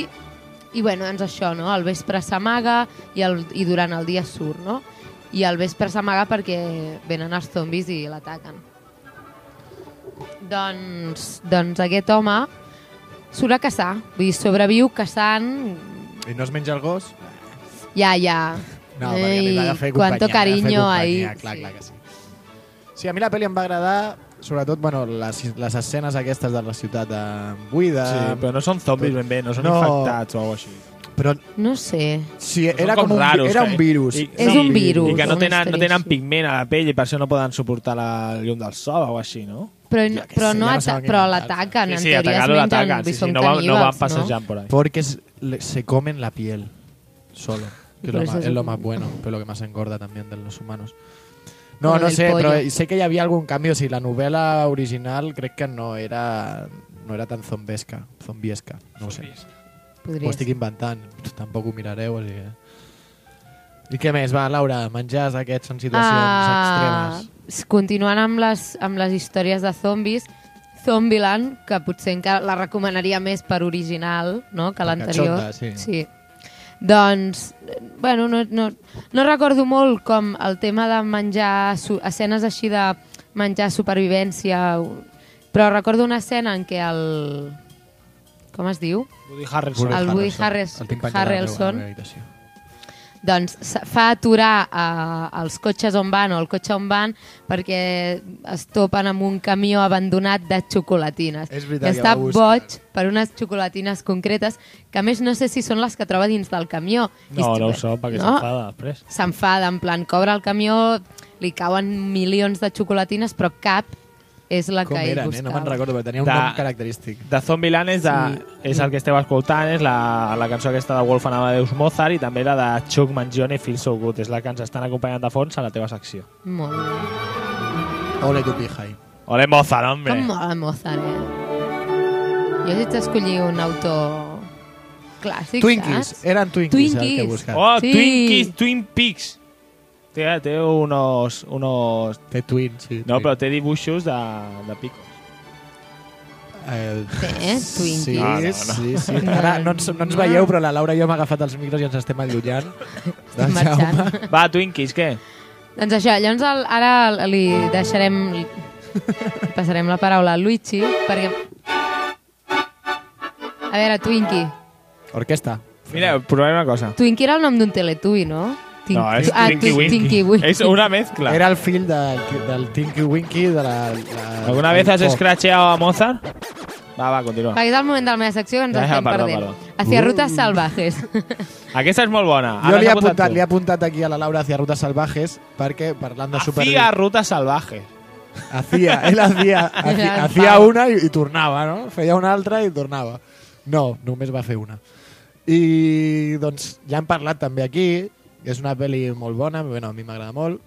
i bueno, doncs això, no? Al vespre s'amaga i, el, i durant el dia surt, no? I al vespre s'amaga perquè venen els zombis i l'ataquen. Doncs, doncs aquest home surt a caçar, vull dir, sobreviu caçant, I no es menja el gos? ja, ja. No, perquè li va de fer companyia. De fer cariño ahí. Clar, sí. clar que sí. Sí, a mi la pel·li em va agradar, sobretot bueno, les, les escenes aquestes de la ciutat eh, buida. Sí, però no són zombis ben bé, no són No. infectats o alguna així. Però No sé. sí, era com, un, raros, era un virus. I, És un virus, I que no tenen, no tenen sí. pigment a la pell i per això no poden suportar la llum del sol o així, no? Però, Jo què però, sé, no ja no ata però inventar-se. l'ataquen, Sí, en sí, teoria mengen, l'ataquen. Sí, sí, no, van, no van passejant por ahí. Porque es- le- se comen la piel solo. Que lo, más, es es lo más bueno, pero lo que más engorda también de los humanos. No, Como no sé, pollo. pero sé que hi havia algun canvi. O sigui, la novel·la original crec que no era, no era tan zombesca, zombiesca. No ho sé. Podria Ho estic ser. inventant. Tampoc ho mirareu, o sigui que... I què més? Va, Laura, menjars aquests en situacions Ah, extremes. Continuant amb les, amb les històries de zombis, Zombieland, que potser encara la recomanaria més per original no? que l'anterior. sí. sí. Doncs, bueno, no, no, no recordo molt com el tema de menjar, escenes així de menjar supervivència, però recordo una escena en què el... Com es diu? Woody Harrelson. El Woody Harrelson, El Harrelson doncs fa aturar eh, els cotxes on van o el cotxe on van perquè es topen amb un camió abandonat de xocolatines. És veritat I està buscar. boig per unes xocolatines concretes que a més no sé si són les que troba dins del camió. No, no ho so, perquè no? s'enfada després. S'enfada, en plan, cobra el camió, li cauen milions de xocolatines, però cap és la Com que ell eren, eh? buscava. No me'n recordo, però tenia un De- nom característic. De Zombieland és, de, Sí. és el que esteu escoltant, és la, la cançó aquesta de Wolf Amadeus Mozart i també la de Chuck Mangione Feel So Good. És la que ens estan acompanyant de fons a la teva secció. Molt bé. Ole tu pija ahí. Ole Mozart, hombre! Com mola Mozart, eh? Jo haig d'escollir un autor clàssic, Twinkies, saps? eren Twinkies, el que he Twinkies. buscat. Oh, Sí. Twinkies, Twin Peaks! Té, té unos, unos... Té twins, sí. No, twins. però té dibuixos de, de picos. Eh, Té, Twinkies. Sí, No, no, no. sí, sí. Ara no ens, no ens veieu, però la Laura i jo hem agafat els micros i ens estem allunyant. [LAUGHS] Estem marxant. Va, Twinkies, què? Doncs això, llavors el, ara li deixarem... Li passarem la paraula a Luigi, perquè... A veure, Twinkie. Orquesta. Mira, provem una cosa. Twinkie era el nom d'un teletubby, no? Tin- No, és ah, Tinky Winky. Tinky Winky. [LAUGHS] És una mezcla. Era el fill del, del Tinky Winky de la... la ¿Alguna vez has escracheado a Mozart? Va, va, continua. Perquè és el moment de la meva secció que ens Ja, estem perdó, perdent. perdó. Hacia rutas salvajes. [LAUGHS] Aquesta és molt bona. Jo Ara li he, apuntat li he apuntat aquí a la Laura hacia Rutas Salvajes perquè parlant de super... Hacía ruta salvaje. Hacía, él hacía, hacía, hacía una i, i tornava, no? Feia una altra i tornava. No, només va fer una. I doncs ja hem parlat també aquí, és una pel·li molt bona, bueno, a mi m'agrada molt,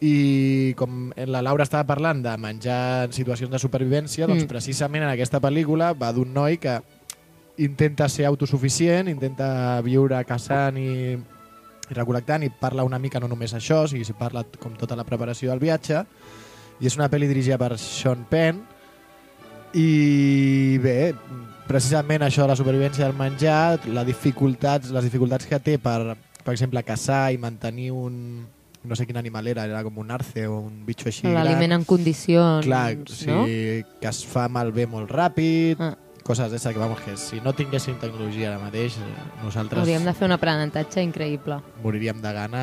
i com la Laura estava parlant de menjar en situacions de supervivència, doncs Mm. precisament en aquesta pel·lícula va d'un noi que intenta ser autosuficient, intenta viure caçant i, i recol·lectant i parla una mica no només això, o sigui, si parla com tota la preparació del viatge. I és una pel·li dirigida per Sean Penn. I bé, precisament això de la supervivència del menjar, la dificultats, les dificultats que té per, per exemple, caçar i mantenir un no sé quin animal era, era com un arce o un bitxo així L'aliment en condicions, Clar, no? sí, que es fa malbé molt ràpid, Ah. Coses d'essa que, vamos, que si no tinguéssim tecnologia ara mateix, eh, nosaltres Hauríem de fer un aprenentatge increïble. moriríem de gana,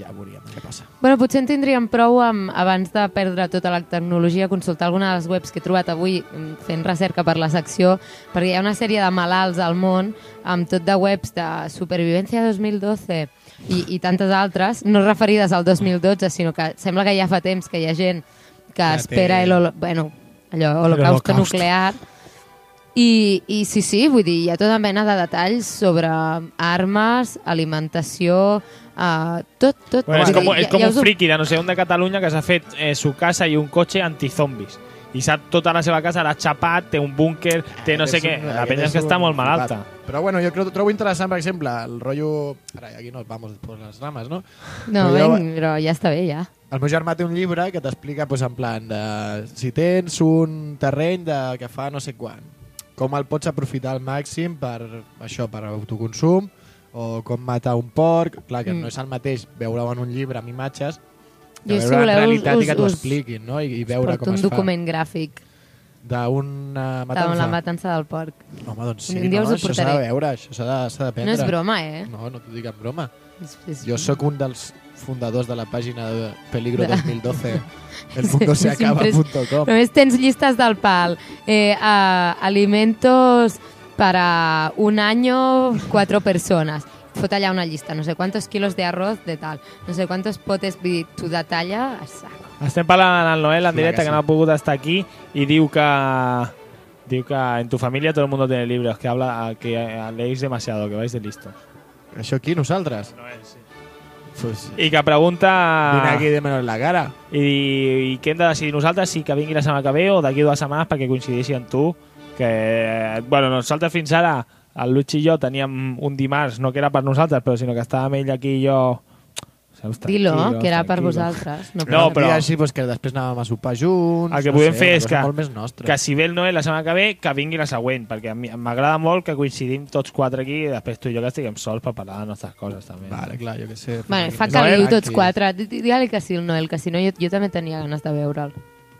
ja veuríem què passa. Bueno, potser en tindríem prou amb, abans de perdre tota la tecnologia, consultar alguna de les webs que he trobat avui mm, fent recerca per la secció, perquè hi ha una sèrie de malalts al món amb tot de webs de Supervivència 2012 i, i tantes altres, no referides al 2012, sinó que sembla que ja fa temps que hi ha gent que Ja espera té- el, holo- bueno, allò, holocausto L'Holocaust. nuclear i, I sí, sí, vull dir, hi ha tota mena de detalls sobre armes, alimentació, uh, tot, tot. Bueno, és com, és com ja un us ho- friki de no sé on de Catalunya que s'ha fet eh, su casa i un cotxe antizombis. I sap tota la seva casa, l'ha xapat, té un búnquer, té no sé què. un- La penya és que està un molt malalta. Però bueno, jo creo, trobo interessant, per exemple, el rotllo... Ara, aquí no vamos por las ramas, no? No, Però jo- ven, però ja està bé, ja. El meu germà té un llibre que t'explica pues, en plan de, si tens un terreny de, que fa no sé quan, com el pots aprofitar al màxim per això, per autoconsum, o com matar un porc, clar que Mm. no és el mateix veure-ho en un llibre amb imatges, que si veure en voleu, realitat us- i que t'ho expliquin, no? I, i veure com un es fa. document gràfic D'una matança. la matança del porc. Home, doncs sí, Un no? ho això s'ha de veure, això s'ha de. No és broma, eh? No, no t'ho dic en broma. És, és, Jo sóc un dels fundadors de la pàgina de Peligro De- 2012, elmundoseacaba.com. Només tens llistes del pal. Eh, a, alimentos para un año, cuatro personas. Fot allà una llista, no sé quantos kilos de arroz de tal, no sé quantos potes, vull dir, tu detalla a saco. Estem parlant amb el Noel en directe, que no ha pogut estar aquí, i diu que diu que en tu familia todo el mundo tiene libros, que habla que leéis demasiado, que vais de listos. Això aquí, nosaltres? Noel, sí. Pues, I que pregunta... Vine aquí de menos la cara. I, i què hem de decidir nosaltres, si que vingui la setmana que ve o d'aquí dues setmanes perquè coincideixi amb tu, que, bueno, nosaltres fins ara, el Luigi i jo teníem un dimarts, no que era per nosaltres, però sinó que estàvem ell aquí i jo... Seus Dilo, tranquilos, que era per vosaltres. No, No, però- així, pues, que després anàvem a sopar junts. El que no podem sé, fer una és cosa que, Molt més nostra. que si ve el Noel la setmana que ve, que vingui la següent, perquè a mi m'agrada molt que coincidim tots quatre aquí i després tu i jo que estiguem sols per parlar de les nostres coses també. Vale, clar, jo què sé. Vale, fa Noel, caliu tots tranquil. quatre. Di- di- Digue-li que sí, el Noel, que si no jo, jo també tenia ganes de veure'l.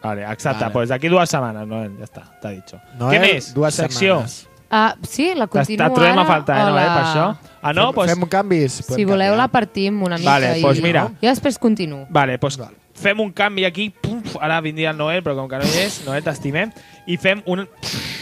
Vale, exacte, Vale. pues d'aquí dues setmanes, Noel, ja està, t'ha dit. Noel, Què més? dues Secció. setmanes. Ah, sí, la continua Te trobem a faltar, eh, o Noel, la- per això? Ah, no? Fem, Pues, fem canvis. Si voleu canviar. la partim una mica Vale, i pues mira. jo després continuo. Vale, pues fem un canvi aquí, puf, ara vindria el Noel, però com que no hi és, Noel, t'estimem, i fem un,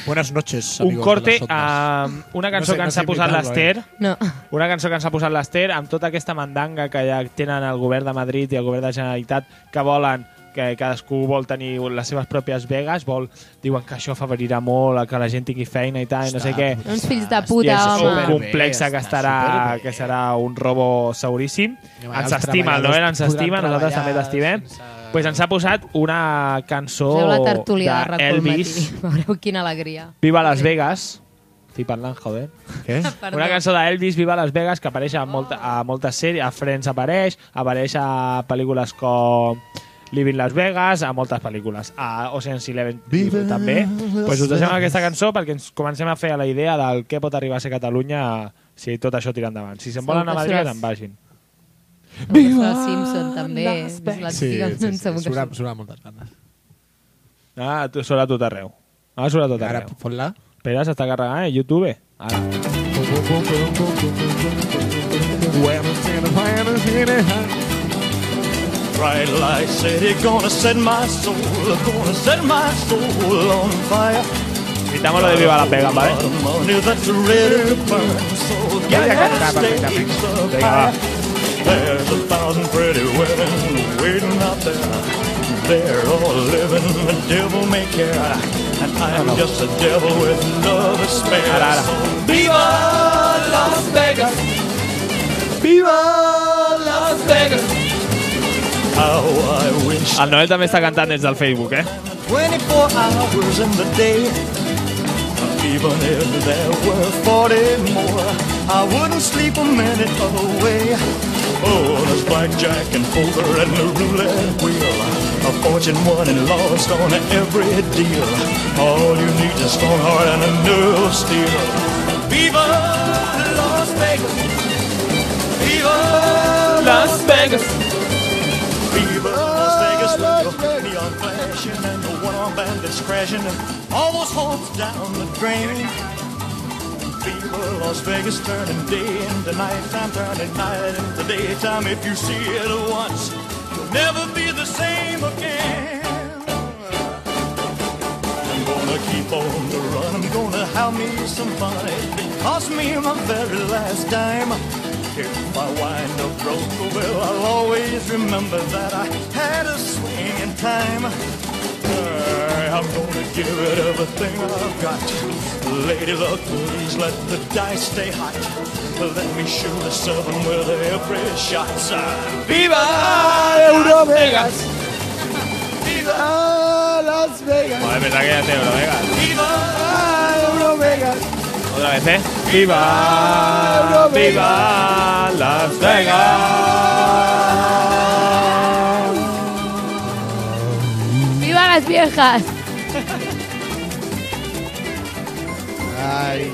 Buenas noches, un amigos corte de las ondas. amb una cançó No sé- que no ens sé ha posat imitar-lo, l'Ester, No. una cançó que ens ha posat l'Ester amb tota aquesta mandanga que ja tenen el govern de Madrid i el govern de Generalitat que volen que cadascú vol tenir les seves pròpies vegues, vol, diuen que això afavorirà molt a que la gent tingui feina i tal, i no sé què. Uns fills de puta, és home. un complex que està estarà, que serà un robo seguríssim. I a Ens estima, el Noel ens estima, nosaltres també t'estimem. sense- Pues ens ha posat una cançó d'Elvis, [LAUGHS] Veureu quina alegria. Viva Las Vegas. Estic parlant, joder. Què? [LAUGHS] Perdó. Una cançó d'Elvis, Viva Las Vegas, que apareix a, molta, a moltes sèries, a Friends apareix, apareix a pel·lícules com Living Las Vegas, a moltes pel·lícules. A Ocean's Eleven Viva també. Las Pues us deixem Vegas. aquesta cançó perquè ens comencem a fer la idea del què pot arribar a ser Catalunya si tot això tira endavant. Si se'n volen a Madrid, se'n vagin. Viva! Simpson també. Sí, Les sí, sí, sí. segur que Surt, sí. surt a moltes bandes. Ah, tu- surt a tot arreu. Ah, surt a tot Ara, arreu. fot-la. Espera, s'està carregant, eh? YouTube. Ara. Bright light city gonna set my soul, gonna set my soul on fire. Quitamos lo de Viva Las Vegas, ¿vale? Money that's ready to burn, so get Venga, the venga, venga, stakes up Venga, va. There's a thousand pretty women waiting out there. They're all living the devil may care, and I'm just a devil with love to spare. Ara, ara. So Viva Las Vegas! Viva Las Vegas! I wish El Noel també està cantant des del Facebook, eh? 24 hours in the day. Even if there were 40 more, I wouldn't sleep a minute away. Oh, there's blackjack and poker and the roulette wheel. A fortune won and lost on every deal. All you need is a strong heart and a of steel. Viva Las Vegas! Viva Las Vegas! Bandits crashing all those hopes down the drain. Fever, Las Vegas turning day into nighttime, turning night into daytime. If you see it once, you'll never be the same again. I'm gonna keep on the run. I'm gonna have me some fun. It cost me my very last dime. If I wind up broke, well, I'll always remember that I had a swing in time. I'm gonna give it everything I've got. Lady luck, please let the dice stay hot. Let me shoot a seven with every shot. Viva Euro Vegas! Viva Las Vegas! Joder, pensaba que ya te Euro Vegas. Viva Euro Vegas! Otra vez, ¿eh? Viva, viva Las Vegas. ¡Viva las viejas! Ai,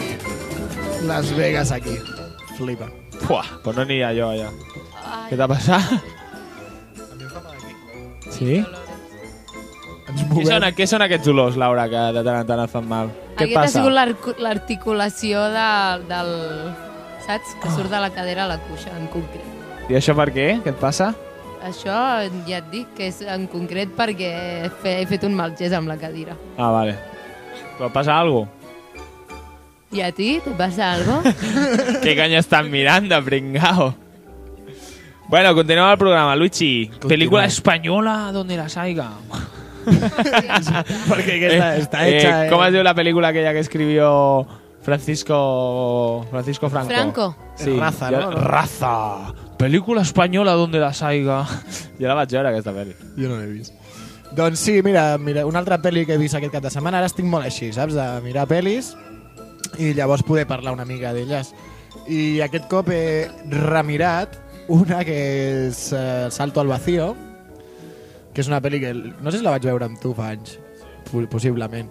Las Vegas aquí. Flipa. Buah, pues no aniria jo allà. Què t'ha passat? Sí? Ens Què movem. són, què són aquests olors, Laura, que de tant en tant et fan mal? Què et Aquesta ha passa? sigut l'articulació de, del... Saps? Que surt de la cadera a la cuixa, en concret. I això per què? Què et passa? Això ja et dic que és en concret perquè he fe- he fet un mal gest amb la cadira. Ah, vale. Però passa alguna cosa? I a ti? ¿Te pasa algo? [LAUGHS] Què cony estan mirant de pringao? Bueno, continuamos el programa. Luigi, película española donde la saiga. Porque está, está hecha... Eh, ¿Cómo es la película aquella que escribió Francisco Francisco Franco? Franco. Sí, Raza, no? Raza. Película espanyola donde la saiga. Jo la vaig veure, aquesta pel·li. Jo no l'he vist. Doncs sí, mira, mira, una altra pel·li que he vist aquest cap de setmana, ara estic molt així, saps? De mirar pel·lis i llavors poder parlar una mica d'elles. I aquest cop he remirat una que és uh, Salto al Vacío, que és una pel·li que no sé si la vaig veure amb tu fa anys, po- possiblement.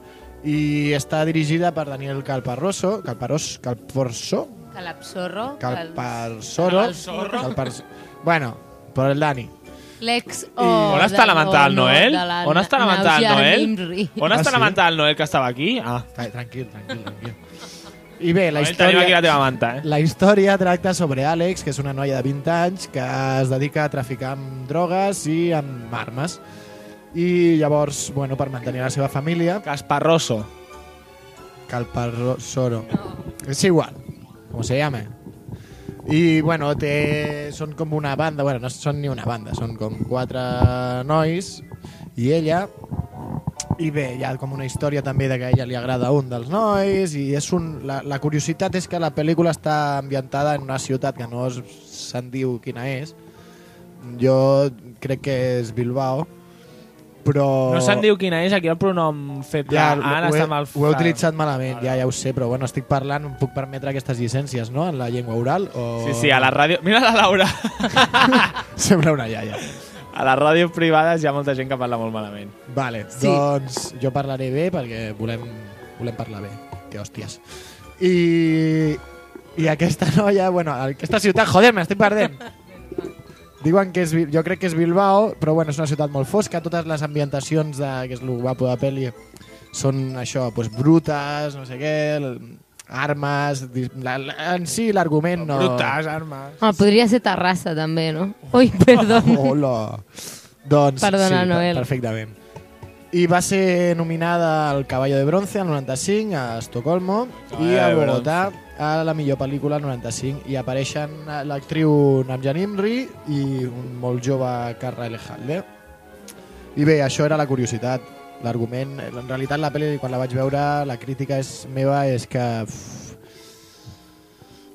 I està dirigida per Daniel Calparoso, Calparos, Calporso, Calapsorro. Calparsoro, Calpazorro. Calpars... Bueno, per el Dani. L'ex o... On està la mental Noel? On està la mental Noel? Nimri. On Ah, està la sí? mental Noel que estava aquí? Ah, Tra- Tranquil, tranquil, tranquil. I bé, la Noel, tenim aquí la història, teva manta, eh? la història tracta sobre Àlex, que és una noia de 20 anys que es dedica a traficar amb drogues i amb armes. I llavors, bueno, per mantenir la seva família, Casparroso. Calparsoro. Es igual, como se llame. I, bueno, té, són com una banda, bueno, no són ni una banda, són com quatre nois i ella, i bé, hi ha com una història també de que a ella li agrada un dels nois, i és un, la, la curiositat és que la pel·lícula està ambientada en una ciutat que no se'n diu quina és, jo crec que és Bilbao, però... No se'n diu quina és, aquí el pronom feble. Ja, he, està mal... ho he utilitzat malament, ja, ja ho sé, però bueno, estic parlant, em puc permetre aquestes llicències, no?, en la llengua oral, o... Sí, sí, a la ràdio... Mira la Laura! [LAUGHS] Sembla una iaia. A les ràdios privades hi ha molta gent que parla molt malament. Vale, Sí. doncs jo parlaré bé perquè volem, volem parlar bé. Que hòsties. I, I aquesta noia, bueno, aquesta ciutat, joder, m'estic perdent. Diuen que és, jo crec que és Bilbao, però bueno, és una ciutat molt fosca, totes les ambientacions de, que és el guapo de pel·li són això, pues, brutes, no sé què, armes, la, la, en si l'argument no... Brutes, armes... Ah, podria ser Terrassa, també, no? Ui, perdó. [LAUGHS] Hola. Doncs Perdona, sí, Noel. perfectament. I va ser nominada al Caballo de Bronce al 95 a Estocolmo i a Bogotà a la millor pel·lícula al 95 i apareixen l'actriu Namjan Imri i un molt jove Carra Elejalde. I bé, això era la curiositat. L'argument, en realitat la pel·li quan la vaig veure, la crítica és meva és que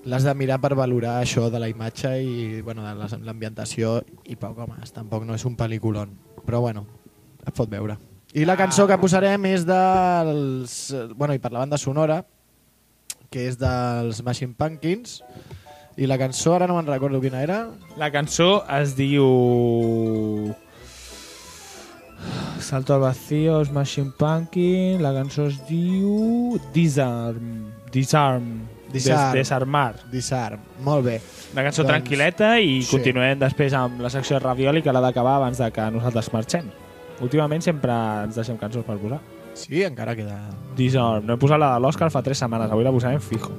l'has de mirar per valorar això de la imatge i bueno, de l'ambientació i poc més, tampoc no és un pel·lículon però bueno, es pot veure i la cançó que posarem és dels bueno, i per la banda sonora que és dels Machine Pumpkins i la cançó ara no me'n recordo quina era La cançó es diu... Salto al vacío, Smashing Pumpkin... La cançó es diu... Disarm. Disarm. Disarm. Des desarmar. Disarm, molt bé Una cançó Doncs, tranquil·leta i sí. continuem després amb la secció de Ravioli que l'ha d'acabar abans de que nosaltres marxem. Últimament sempre ens deixem cançons per posar. Sí, encara queda Disarm. No he posat la de l'Òscar fa 3 setmanes. Avui la posarem fijo.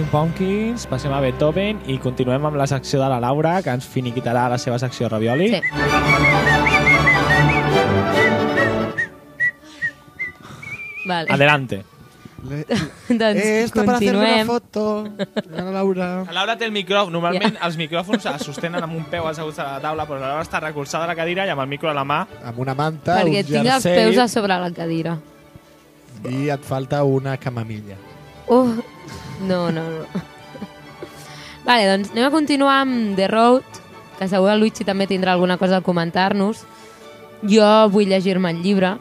Smashing Pumpkins, passem a Beethoven i continuem amb la secció de la Laura, que ens finiquitarà la seva secció Ravioli. Sí. Vale. Adelante. [LAUGHS] doncs Esta para hacerme una foto. A la Laura. La Laura té el micròfon. Normalment els micròfons es sostenen amb un peu asseguts a la taula, però la Laura està recolzada a la cadira i amb el micro a la mà. Amb una manta, Perquè un tinc els peus a sobre la cadira. i et falta una camamilla. Uh, no, no, no. Vale, doncs anem a continuar amb The Road, que segur el Luigi també tindrà alguna cosa a comentar-nos. Jo vull llegir-me el llibre,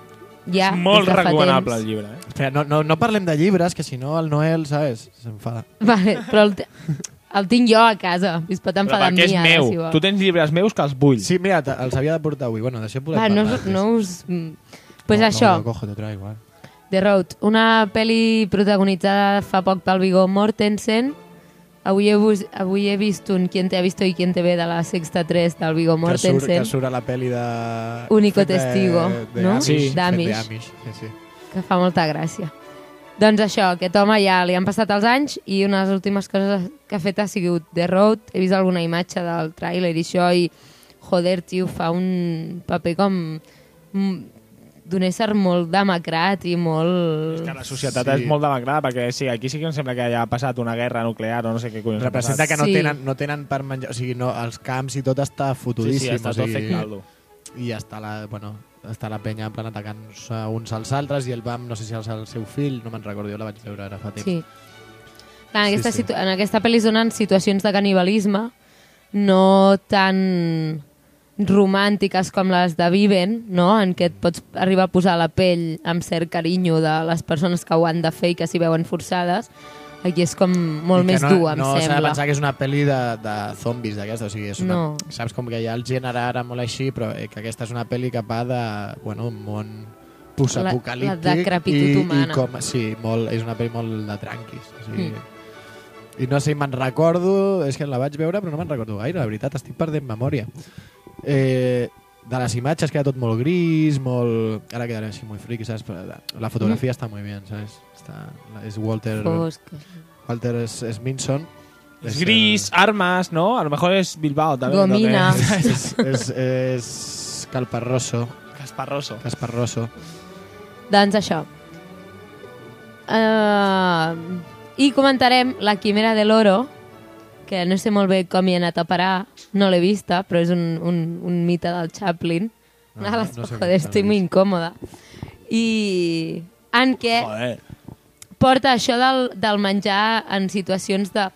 ja, És molt recomanable el llibre. Eh? Espera, no, no, no parlem de llibres, que si no el Noel, saps? S'enfada. Vale, però el, el tinc jo a casa, i es pot enfadar amb perquè mi és ara, meu. si vol. Tu tens llibres meus que els vull. Sí, mira, els havia de portar avui. Bueno, d'això podem Va, no, parlar. us- no us... mm. Pues no, això, No, lo cojo, te traigo, eh. The Road, una pel·li protagonitzada fa poc pel Viggo Mortensen. Avui he, bus, avui he vist un Quien te ha visto y quien te ve de la Sexta 3 del Viggo Que surt, Mortensen. que surt a la pel·li de... Único fet de- testigo, de no? Amish, Sí. fet D'Amish. Amish. Sí, sí. que fa molta gràcia. Doncs això, aquest home ja li han passat els anys i una de les últimes coses que ha fet ha sigut The Road. He vist alguna imatge del tràiler i això i, joder, tio, fa un paper com mm, d'un ésser molt demacrat i molt... És que la societat Sí. sí. és molt demacrada, perquè sí, aquí sí que em sembla que ja ha passat una guerra nuclear o no sé què collons Representa que no, Sí. tenen, no tenen per menjar... O sigui, no, els camps i tot està Sí, fotudíssim. sí, està o tot sigui, caldo. I està la, bueno, està la penya en plan atacant-se uns als altres i el vam, no sé si és el seu fill, no me'n recordo, jo la vaig veure ara fa temps. Sí. Clar, en, Sí, aquesta sí. situ- en aquesta pel·li es donen situacions de canibalisme no tan romàntiques com les de Viven, no? en què et pots arribar a posar la pell amb cert carinyo de les persones que ho han de fer i que s'hi veuen forçades. Aquí és com molt més no, dur, em no s'ha de sembla. pensar que és una pel·li de, de zombis d'aquesta, o sigui, és una, No. saps com que hi ha el gènere ara molt així, però eh, que aquesta és una pel·li que va de, bueno, un món postapocalíptic La- la decrepitud i, humana. i com, sí, molt, és una pel·li molt de tranquis o sigui, Mm. i no sé, me'n recordo és que la vaig veure però no me'n recordo gaire, la veritat, estic perdent memòria eh, de les imatges queda tot molt gris, molt... Ara quedaré així molt friqui, saps? Però la, la fotografia està molt bé, saps? Està, és Walter... Fosc. Walter Sminson. És gris, armes, no? A lo mejor [LAUGHS] és Bilbao, també. Gomina. no? És, és, és Calparroso. Casparroso. Casparroso. Doncs això. Uh, I comentarem La quimera de l'oro, que no sé molt bé com hi he anat a parar, no l'he vista, però és un, un, un mite del Chaplin. No, No, no, sé joder, estic molt incòmoda. I en què Joder. porta això del, del menjar en situacions de,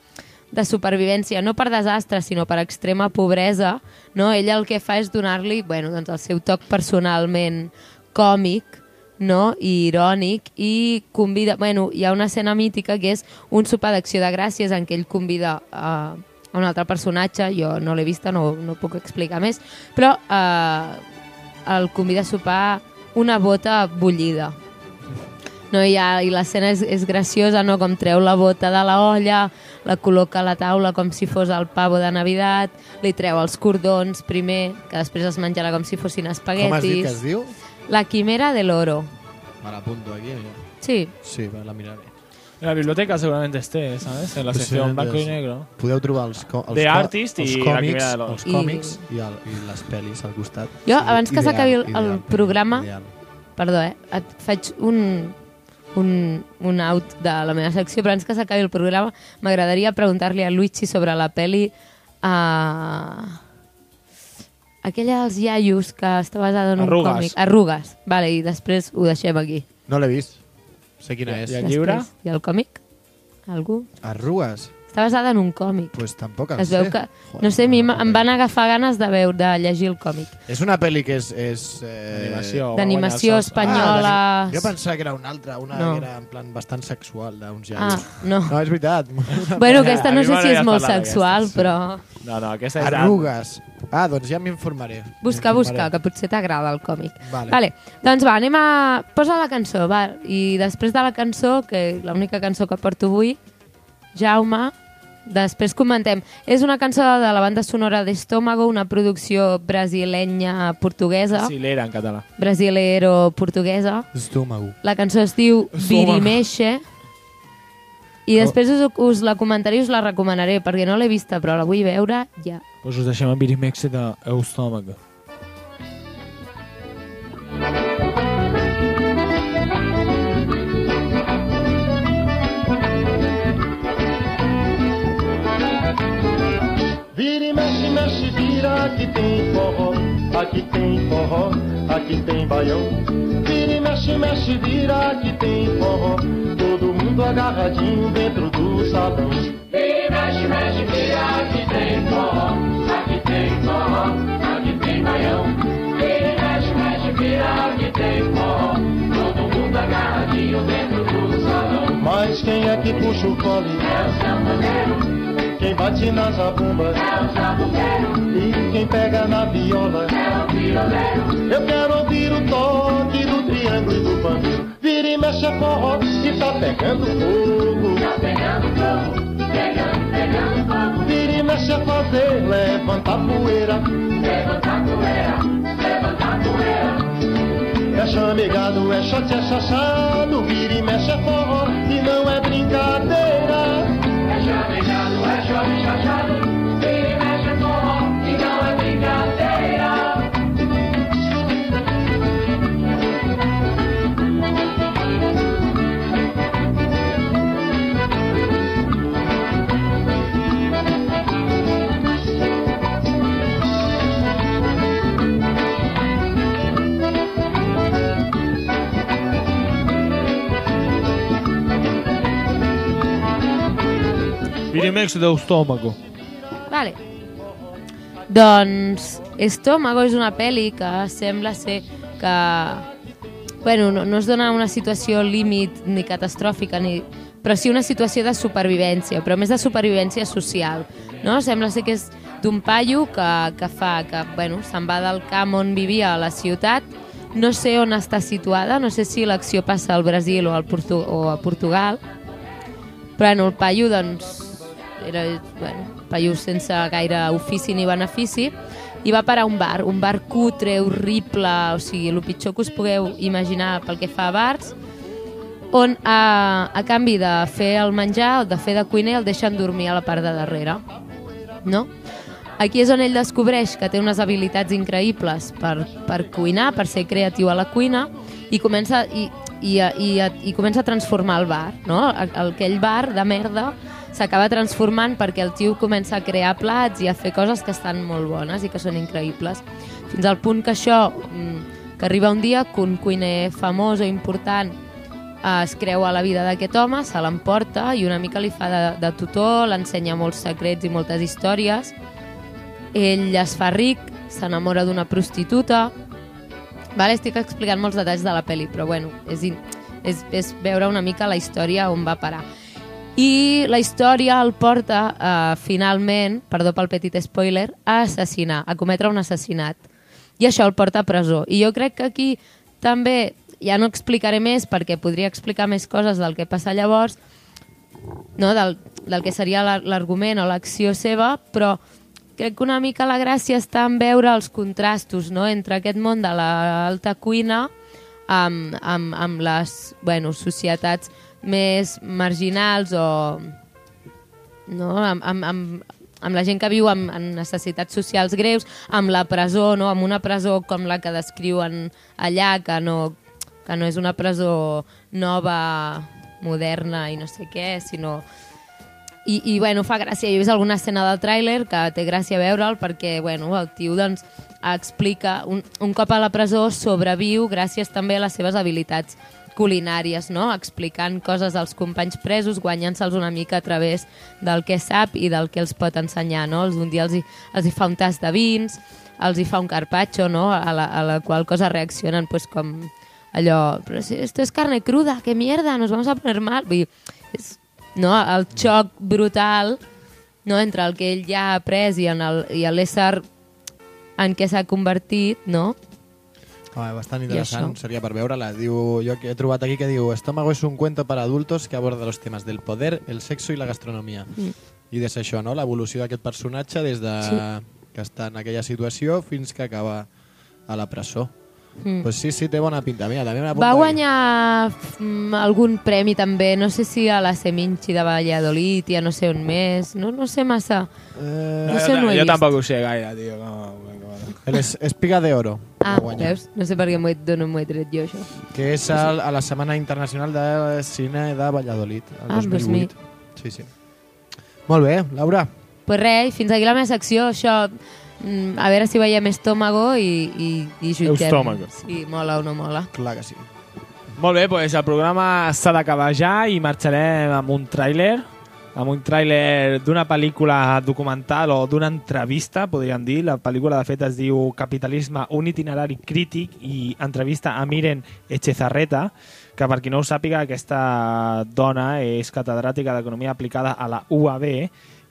de supervivència, no per desastre, sinó per extrema pobresa, no? ella el que fa és donar-li bueno, doncs el seu toc personalment còmic no? i irònic i convida, bueno, hi ha una escena mítica que és un sopar d'acció de gràcies en què ell convida a, a un altre personatge, jo no l'he vista, no, no puc explicar més, però eh, el convida a sopar una bota bullida. No, i, ha- i l'escena és, és graciosa, no? com treu la bota de la olla, la col·loca a la taula com si fos el pavo de Navidad, li treu els cordons primer, que després es menjarà com si fossin Com has dit espaguetis. que es diu? La quimera de l'oro. Me l'apunto aquí. Mira. Sí, Sí, la miraré. En la biblioteca seguramente esté, ¿sabes? En la sección Sí, blanco y doncs, negro. Podeu trobar els, co els, The Artist els i La còmics, Quimera de l'Oro. els I- còmics i, el, i les pel·lis al costat. Jo, abans que s'acabi el- el programa- Ideal. perdó, eh? Et faig un, un, un out de la meva secció, però abans que s'acabi el programa m'agradaria preguntar-li a Luigi sobre la peli uh, aquella dels iaios que està basada en un Arrugues. còmic. Arrugues. Vale, i després ho deixem aquí. No l'he vist. Sé quina és. I el llibre? Després, I el còmic? Algú? Arrugues? Està basada en un còmic. Pues tampoc el Es sé. veu que... Joder, No sé, a mi em- van agafar ganes de veure, de llegir el còmic. És una pel·li que és... és eh... D'animació espanyola. Ah, jo pensava que era una altra, una No. que era en plan bastant sexual, d'uns Ah, iaios. no. No, és veritat. [LAUGHS] Bueno, aquesta no sé si és molt sexual, però... No, no, aquesta és... Arrugues. Ah, doncs ja m'informaré. Busca, busca, que potser t'agrada el còmic. Vale. vale. Doncs va, anem a... Posa la cançó, va. I després de la cançó, que l'única cançó que porto avui, Jaume, després comentem. És una cançó de la banda sonora d'Estómago, una producció brasilenya-portuguesa, Brasilera, en català. brasilero-portuguesa. Estómago. La cançó es diu. Virimexe I després us, us la comentaré i us la recomanaré, perquè no l'he vista, però la vull veure ja. Pues us deixem amb Virimexe d'Eustòmaga. Vira e mexe, mexe, vira, aqui tem forró, aqui tem forró, aqui tem baião. Vira e mexe, mexe, vira, aqui tem forró, todo mundo agarradinho dentro do salão. Vira, mexe, mexe, vira, aqui tem forró, aqui tem forró, aqui tem baião. Vira, mexe, mexe, vira, aqui tem forró, todo mundo agarradinho dentro do salão. Mas quem é que puxa o fole? É o sanfoneiro, Quem bate na zabumba? é o zabumbeiro, E quem pega na viola? é o violeiro. Eu quero ouvir o toque do triângulo e do pandeiro. Vira e mexe é forró e tá pegando fogo. Tá pegando fogo, pegando, pegando fogo. Vira e mexe é fazer levantar poeira. Levanta a poeira, levanta a poeira. É chamegado, é shot, é chachado. Vira e mexe é forró e não é brincadeira. shall be done, what shall be. Virimexe d'Eustòmago. Vale. Doncs Estómago és una pel·li que sembla ser que... Bueno, no, no es dona una situació límit ni catastròfica, ni, però sí una situació de supervivència, però més de supervivència social. No? Sembla ser que és d'un paio que, que fa que bueno, se'n va del camp on vivia a la ciutat, no sé on està situada, no sé si l'acció passa al Brasil o, al Portu o a Portugal, però bueno, el paio doncs, era bueno, paio sense gaire ofici ni benefici, i va parar un bar, un bar cutre, horrible, o sigui, el pitjor que us pugueu imaginar pel que fa a bars, on a, a canvi de fer el menjar o de fer de cuiner el deixen dormir a la part de darrere. No? Aquí és on ell descobreix que té unes habilitats increïbles per, per cuinar, per ser creatiu a la cuina, i comença, i, i, i, i comença a transformar el bar. No? Aquell bar de merda s'acaba transformant perquè el tio comença a crear plats i a fer coses que estan molt bones i que són increïbles. Fins al punt que això, mm, que arriba un dia que un cuiner famós o important eh, es creu a la vida d'aquest home, se l'emporta i una mica li fa de, de tutor, l'ensenya molts secrets i moltes històries. Ell es fa ric, s'enamora d'una prostituta... Vale, estic explicant molts detalls de la pel·li, però bueno, és, és, és veure una mica la història on va parar. I la història el porta, eh, finalment, perdó pel petit spoiler, a assassinar, a cometre un assassinat. I això el porta a presó. I jo crec que aquí també, ja no explicaré més perquè podria explicar més coses del que passa llavors, no, del, del que seria la- l'argument o l'acció seva, però crec que una mica la gràcia està en veure els contrastos no? entre aquest món de l'alta cuina amb, amb, amb les bueno, societats més marginals o no? amb, amb, amb, amb la gent que viu amb, amb necessitats socials greus, amb la presó, no? amb una presó com la que descriuen allà, que no, que no és una presó nova, moderna i no sé què, sinó... I, i bueno, fa gràcia. Jo he vist alguna escena del tràiler que té gràcia veure'l perquè bueno, el tio doncs, explica, un, un cop a la presó sobreviu gràcies també a les seves habilitats culinàries, no? explicant coses als companys presos, guanyant-se'ls una mica a través del que sap i del que els pot ensenyar. No? Un dia els hi, els hi fa un tas de vins, els hi fa un carpaccio, no? a, la, a la qual cosa reaccionen pues, com allò, però si esto es carne cruda, que mierda, nos vamos a poner mal. Vull dir, és, no? el xoc brutal no? entre el que ell ja ha après i, en el, i l'ésser en què s'ha convertit, no? Home, bastant I interessant, seria per veure-la. Diu, jo que he trobat aquí que diu Estómago es un cuento para adultos que aborda los temas del poder, el sexo y la gastronomía. Mm. I des això, no? l'evolució d'aquest personatge des de Sí. que està en aquella situació fins que acaba a la presó. Mm. Pues sí, sí, té bona pinta. Mira, també Va guanyar mm, algun premi també, no sé si a la Seminci de Valladolid, ja no sé on més, no, no sé massa. Eh, No sé ho he jo vist. tampoc ho sé gaire, tio. No, no, no. El es- Espiga de Oro. Ah, veus? No sé per què m'ho he, d'on m'ho he tret jo, això. Que és el, a la Setmana Internacional de Cine de Valladolid, el Ah, doncs 2008. Sí, sí. Molt bé, Laura. Pues res, fins aquí la meva secció, això... mm, A veure si veiem estómago i, i, i jutgem. Estómago. Si mola o no mola. Clar que sí. Molt bé, doncs el programa s'ha d'acabar ja i marxarem amb un tràiler amb un tràiler d'una pel·lícula documental o d'una entrevista, podríem dir. La pel·lícula, de fet, es diu Capitalisme, un itinerari crític i entrevista a Miren Echezarreta, que per qui no ho sàpiga, aquesta dona és catedràtica d'Economia aplicada a la UAB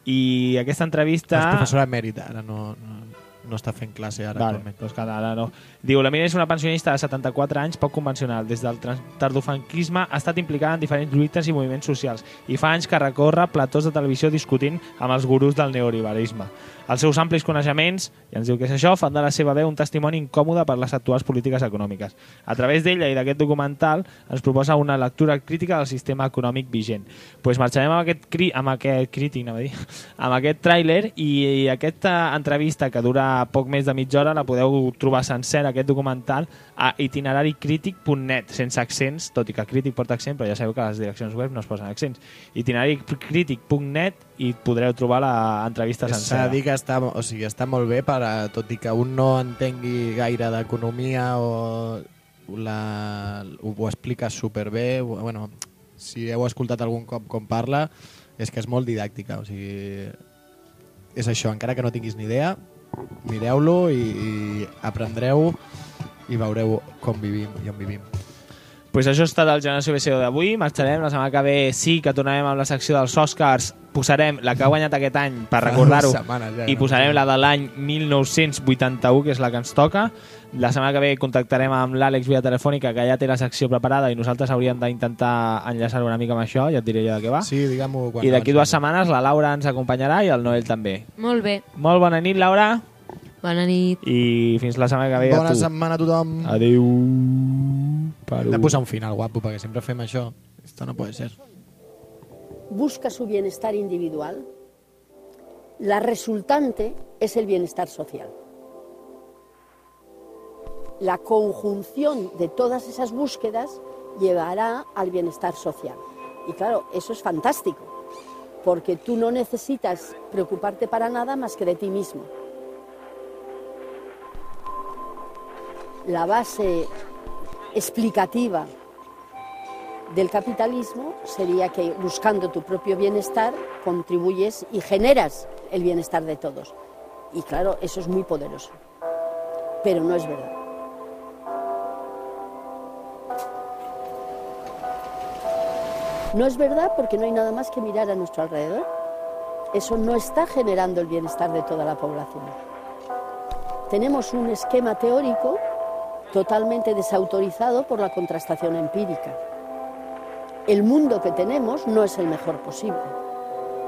i aquesta entrevista... És professora emèrita, ara no, no, no està fent classe ara Vale, actualment. doncs que ara no. Diu, la Mira és una pensionista de 74 anys poc convencional. Des del tardofranquisme ha estat implicada en diferents lluites i moviments socials i fa anys que recorre platós de televisió discutint amb els gurús del neoliberalisme. Els seus amplis coneixements, i ens diu que és això, fan de la seva veu un testimoni incòmode per les actuals polítiques econòmiques. A través d'ella i d'aquest documental ens proposa una lectura crítica del sistema econòmic vigent. pues marxarem amb aquest, cri amb aquest crític, a dir, [LAUGHS] amb aquest tràiler i, i aquesta entrevista que dura poc més de mitja hora la podeu trobar sencera, aquest documental, a itineraricrític.net, sense accents, tot i que crític porta accent, però ja sabeu que les direccions web no es posen accents. Itineraricrític.net i podreu trobar l'entrevista S'ha sencera. de dir que està, o sigui, està molt bé, per, a, tot i que un no entengui gaire d'economia o la, ho, ho explica superbé. Bueno, si heu escoltat algun cop com parla, és que és molt didàctica. O sigui, és això, encara que no tinguis ni idea, mireu-lo i, i aprendreu i veureu com vivim i on vivim. Pues això està del Generació BCO d'avui. Marxarem, la setmana que ve sí que tornarem amb la secció dels Oscars. Posarem la que ha guanyat aquest any, per recordar-ho, ja, i no? posarem la de l'any 1981, que és la que ens toca. La setmana que ve contactarem amb l'Àlex via telefònica, que ja té la secció preparada i nosaltres hauríem d'intentar enllaçar una mica amb això, ja et diré jo de què va. Sí, diguem-ho quan I d'aquí dues setmanes la Laura ens acompanyarà i el Noel també. Molt bé. Molt bona nit, Laura, Bona nit. i fins la setmana que ve Bona a tu. setmana a tothom. Adéu. Paru. Hem de posar un final guapo, perquè sempre fem això. Esto no puede ser. busca su bienestar individual, la resultante es el bienestar social. La conjunción de todas esas búsquedas llevará al bienestar social. Y claro, eso es fantástico, porque tú no necesitas preocuparte para nada más que de ti mismo. La base explicativa del capitalismo sería que buscando tu propio bienestar contribuyes y generas el bienestar de todos. Y claro, eso es muy poderoso, pero no es verdad. No es verdad porque no hay nada más que mirar a nuestro alrededor. Eso no está generando el bienestar de toda la población. Tenemos un esquema teórico totalmente desautorizado por la contrastación empírica el mundo que tenemos no es el mejor posible.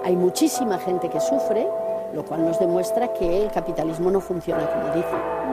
Hay muchísima gente que sufre, lo cual nos demuestra que el capitalismo no funciona como dice.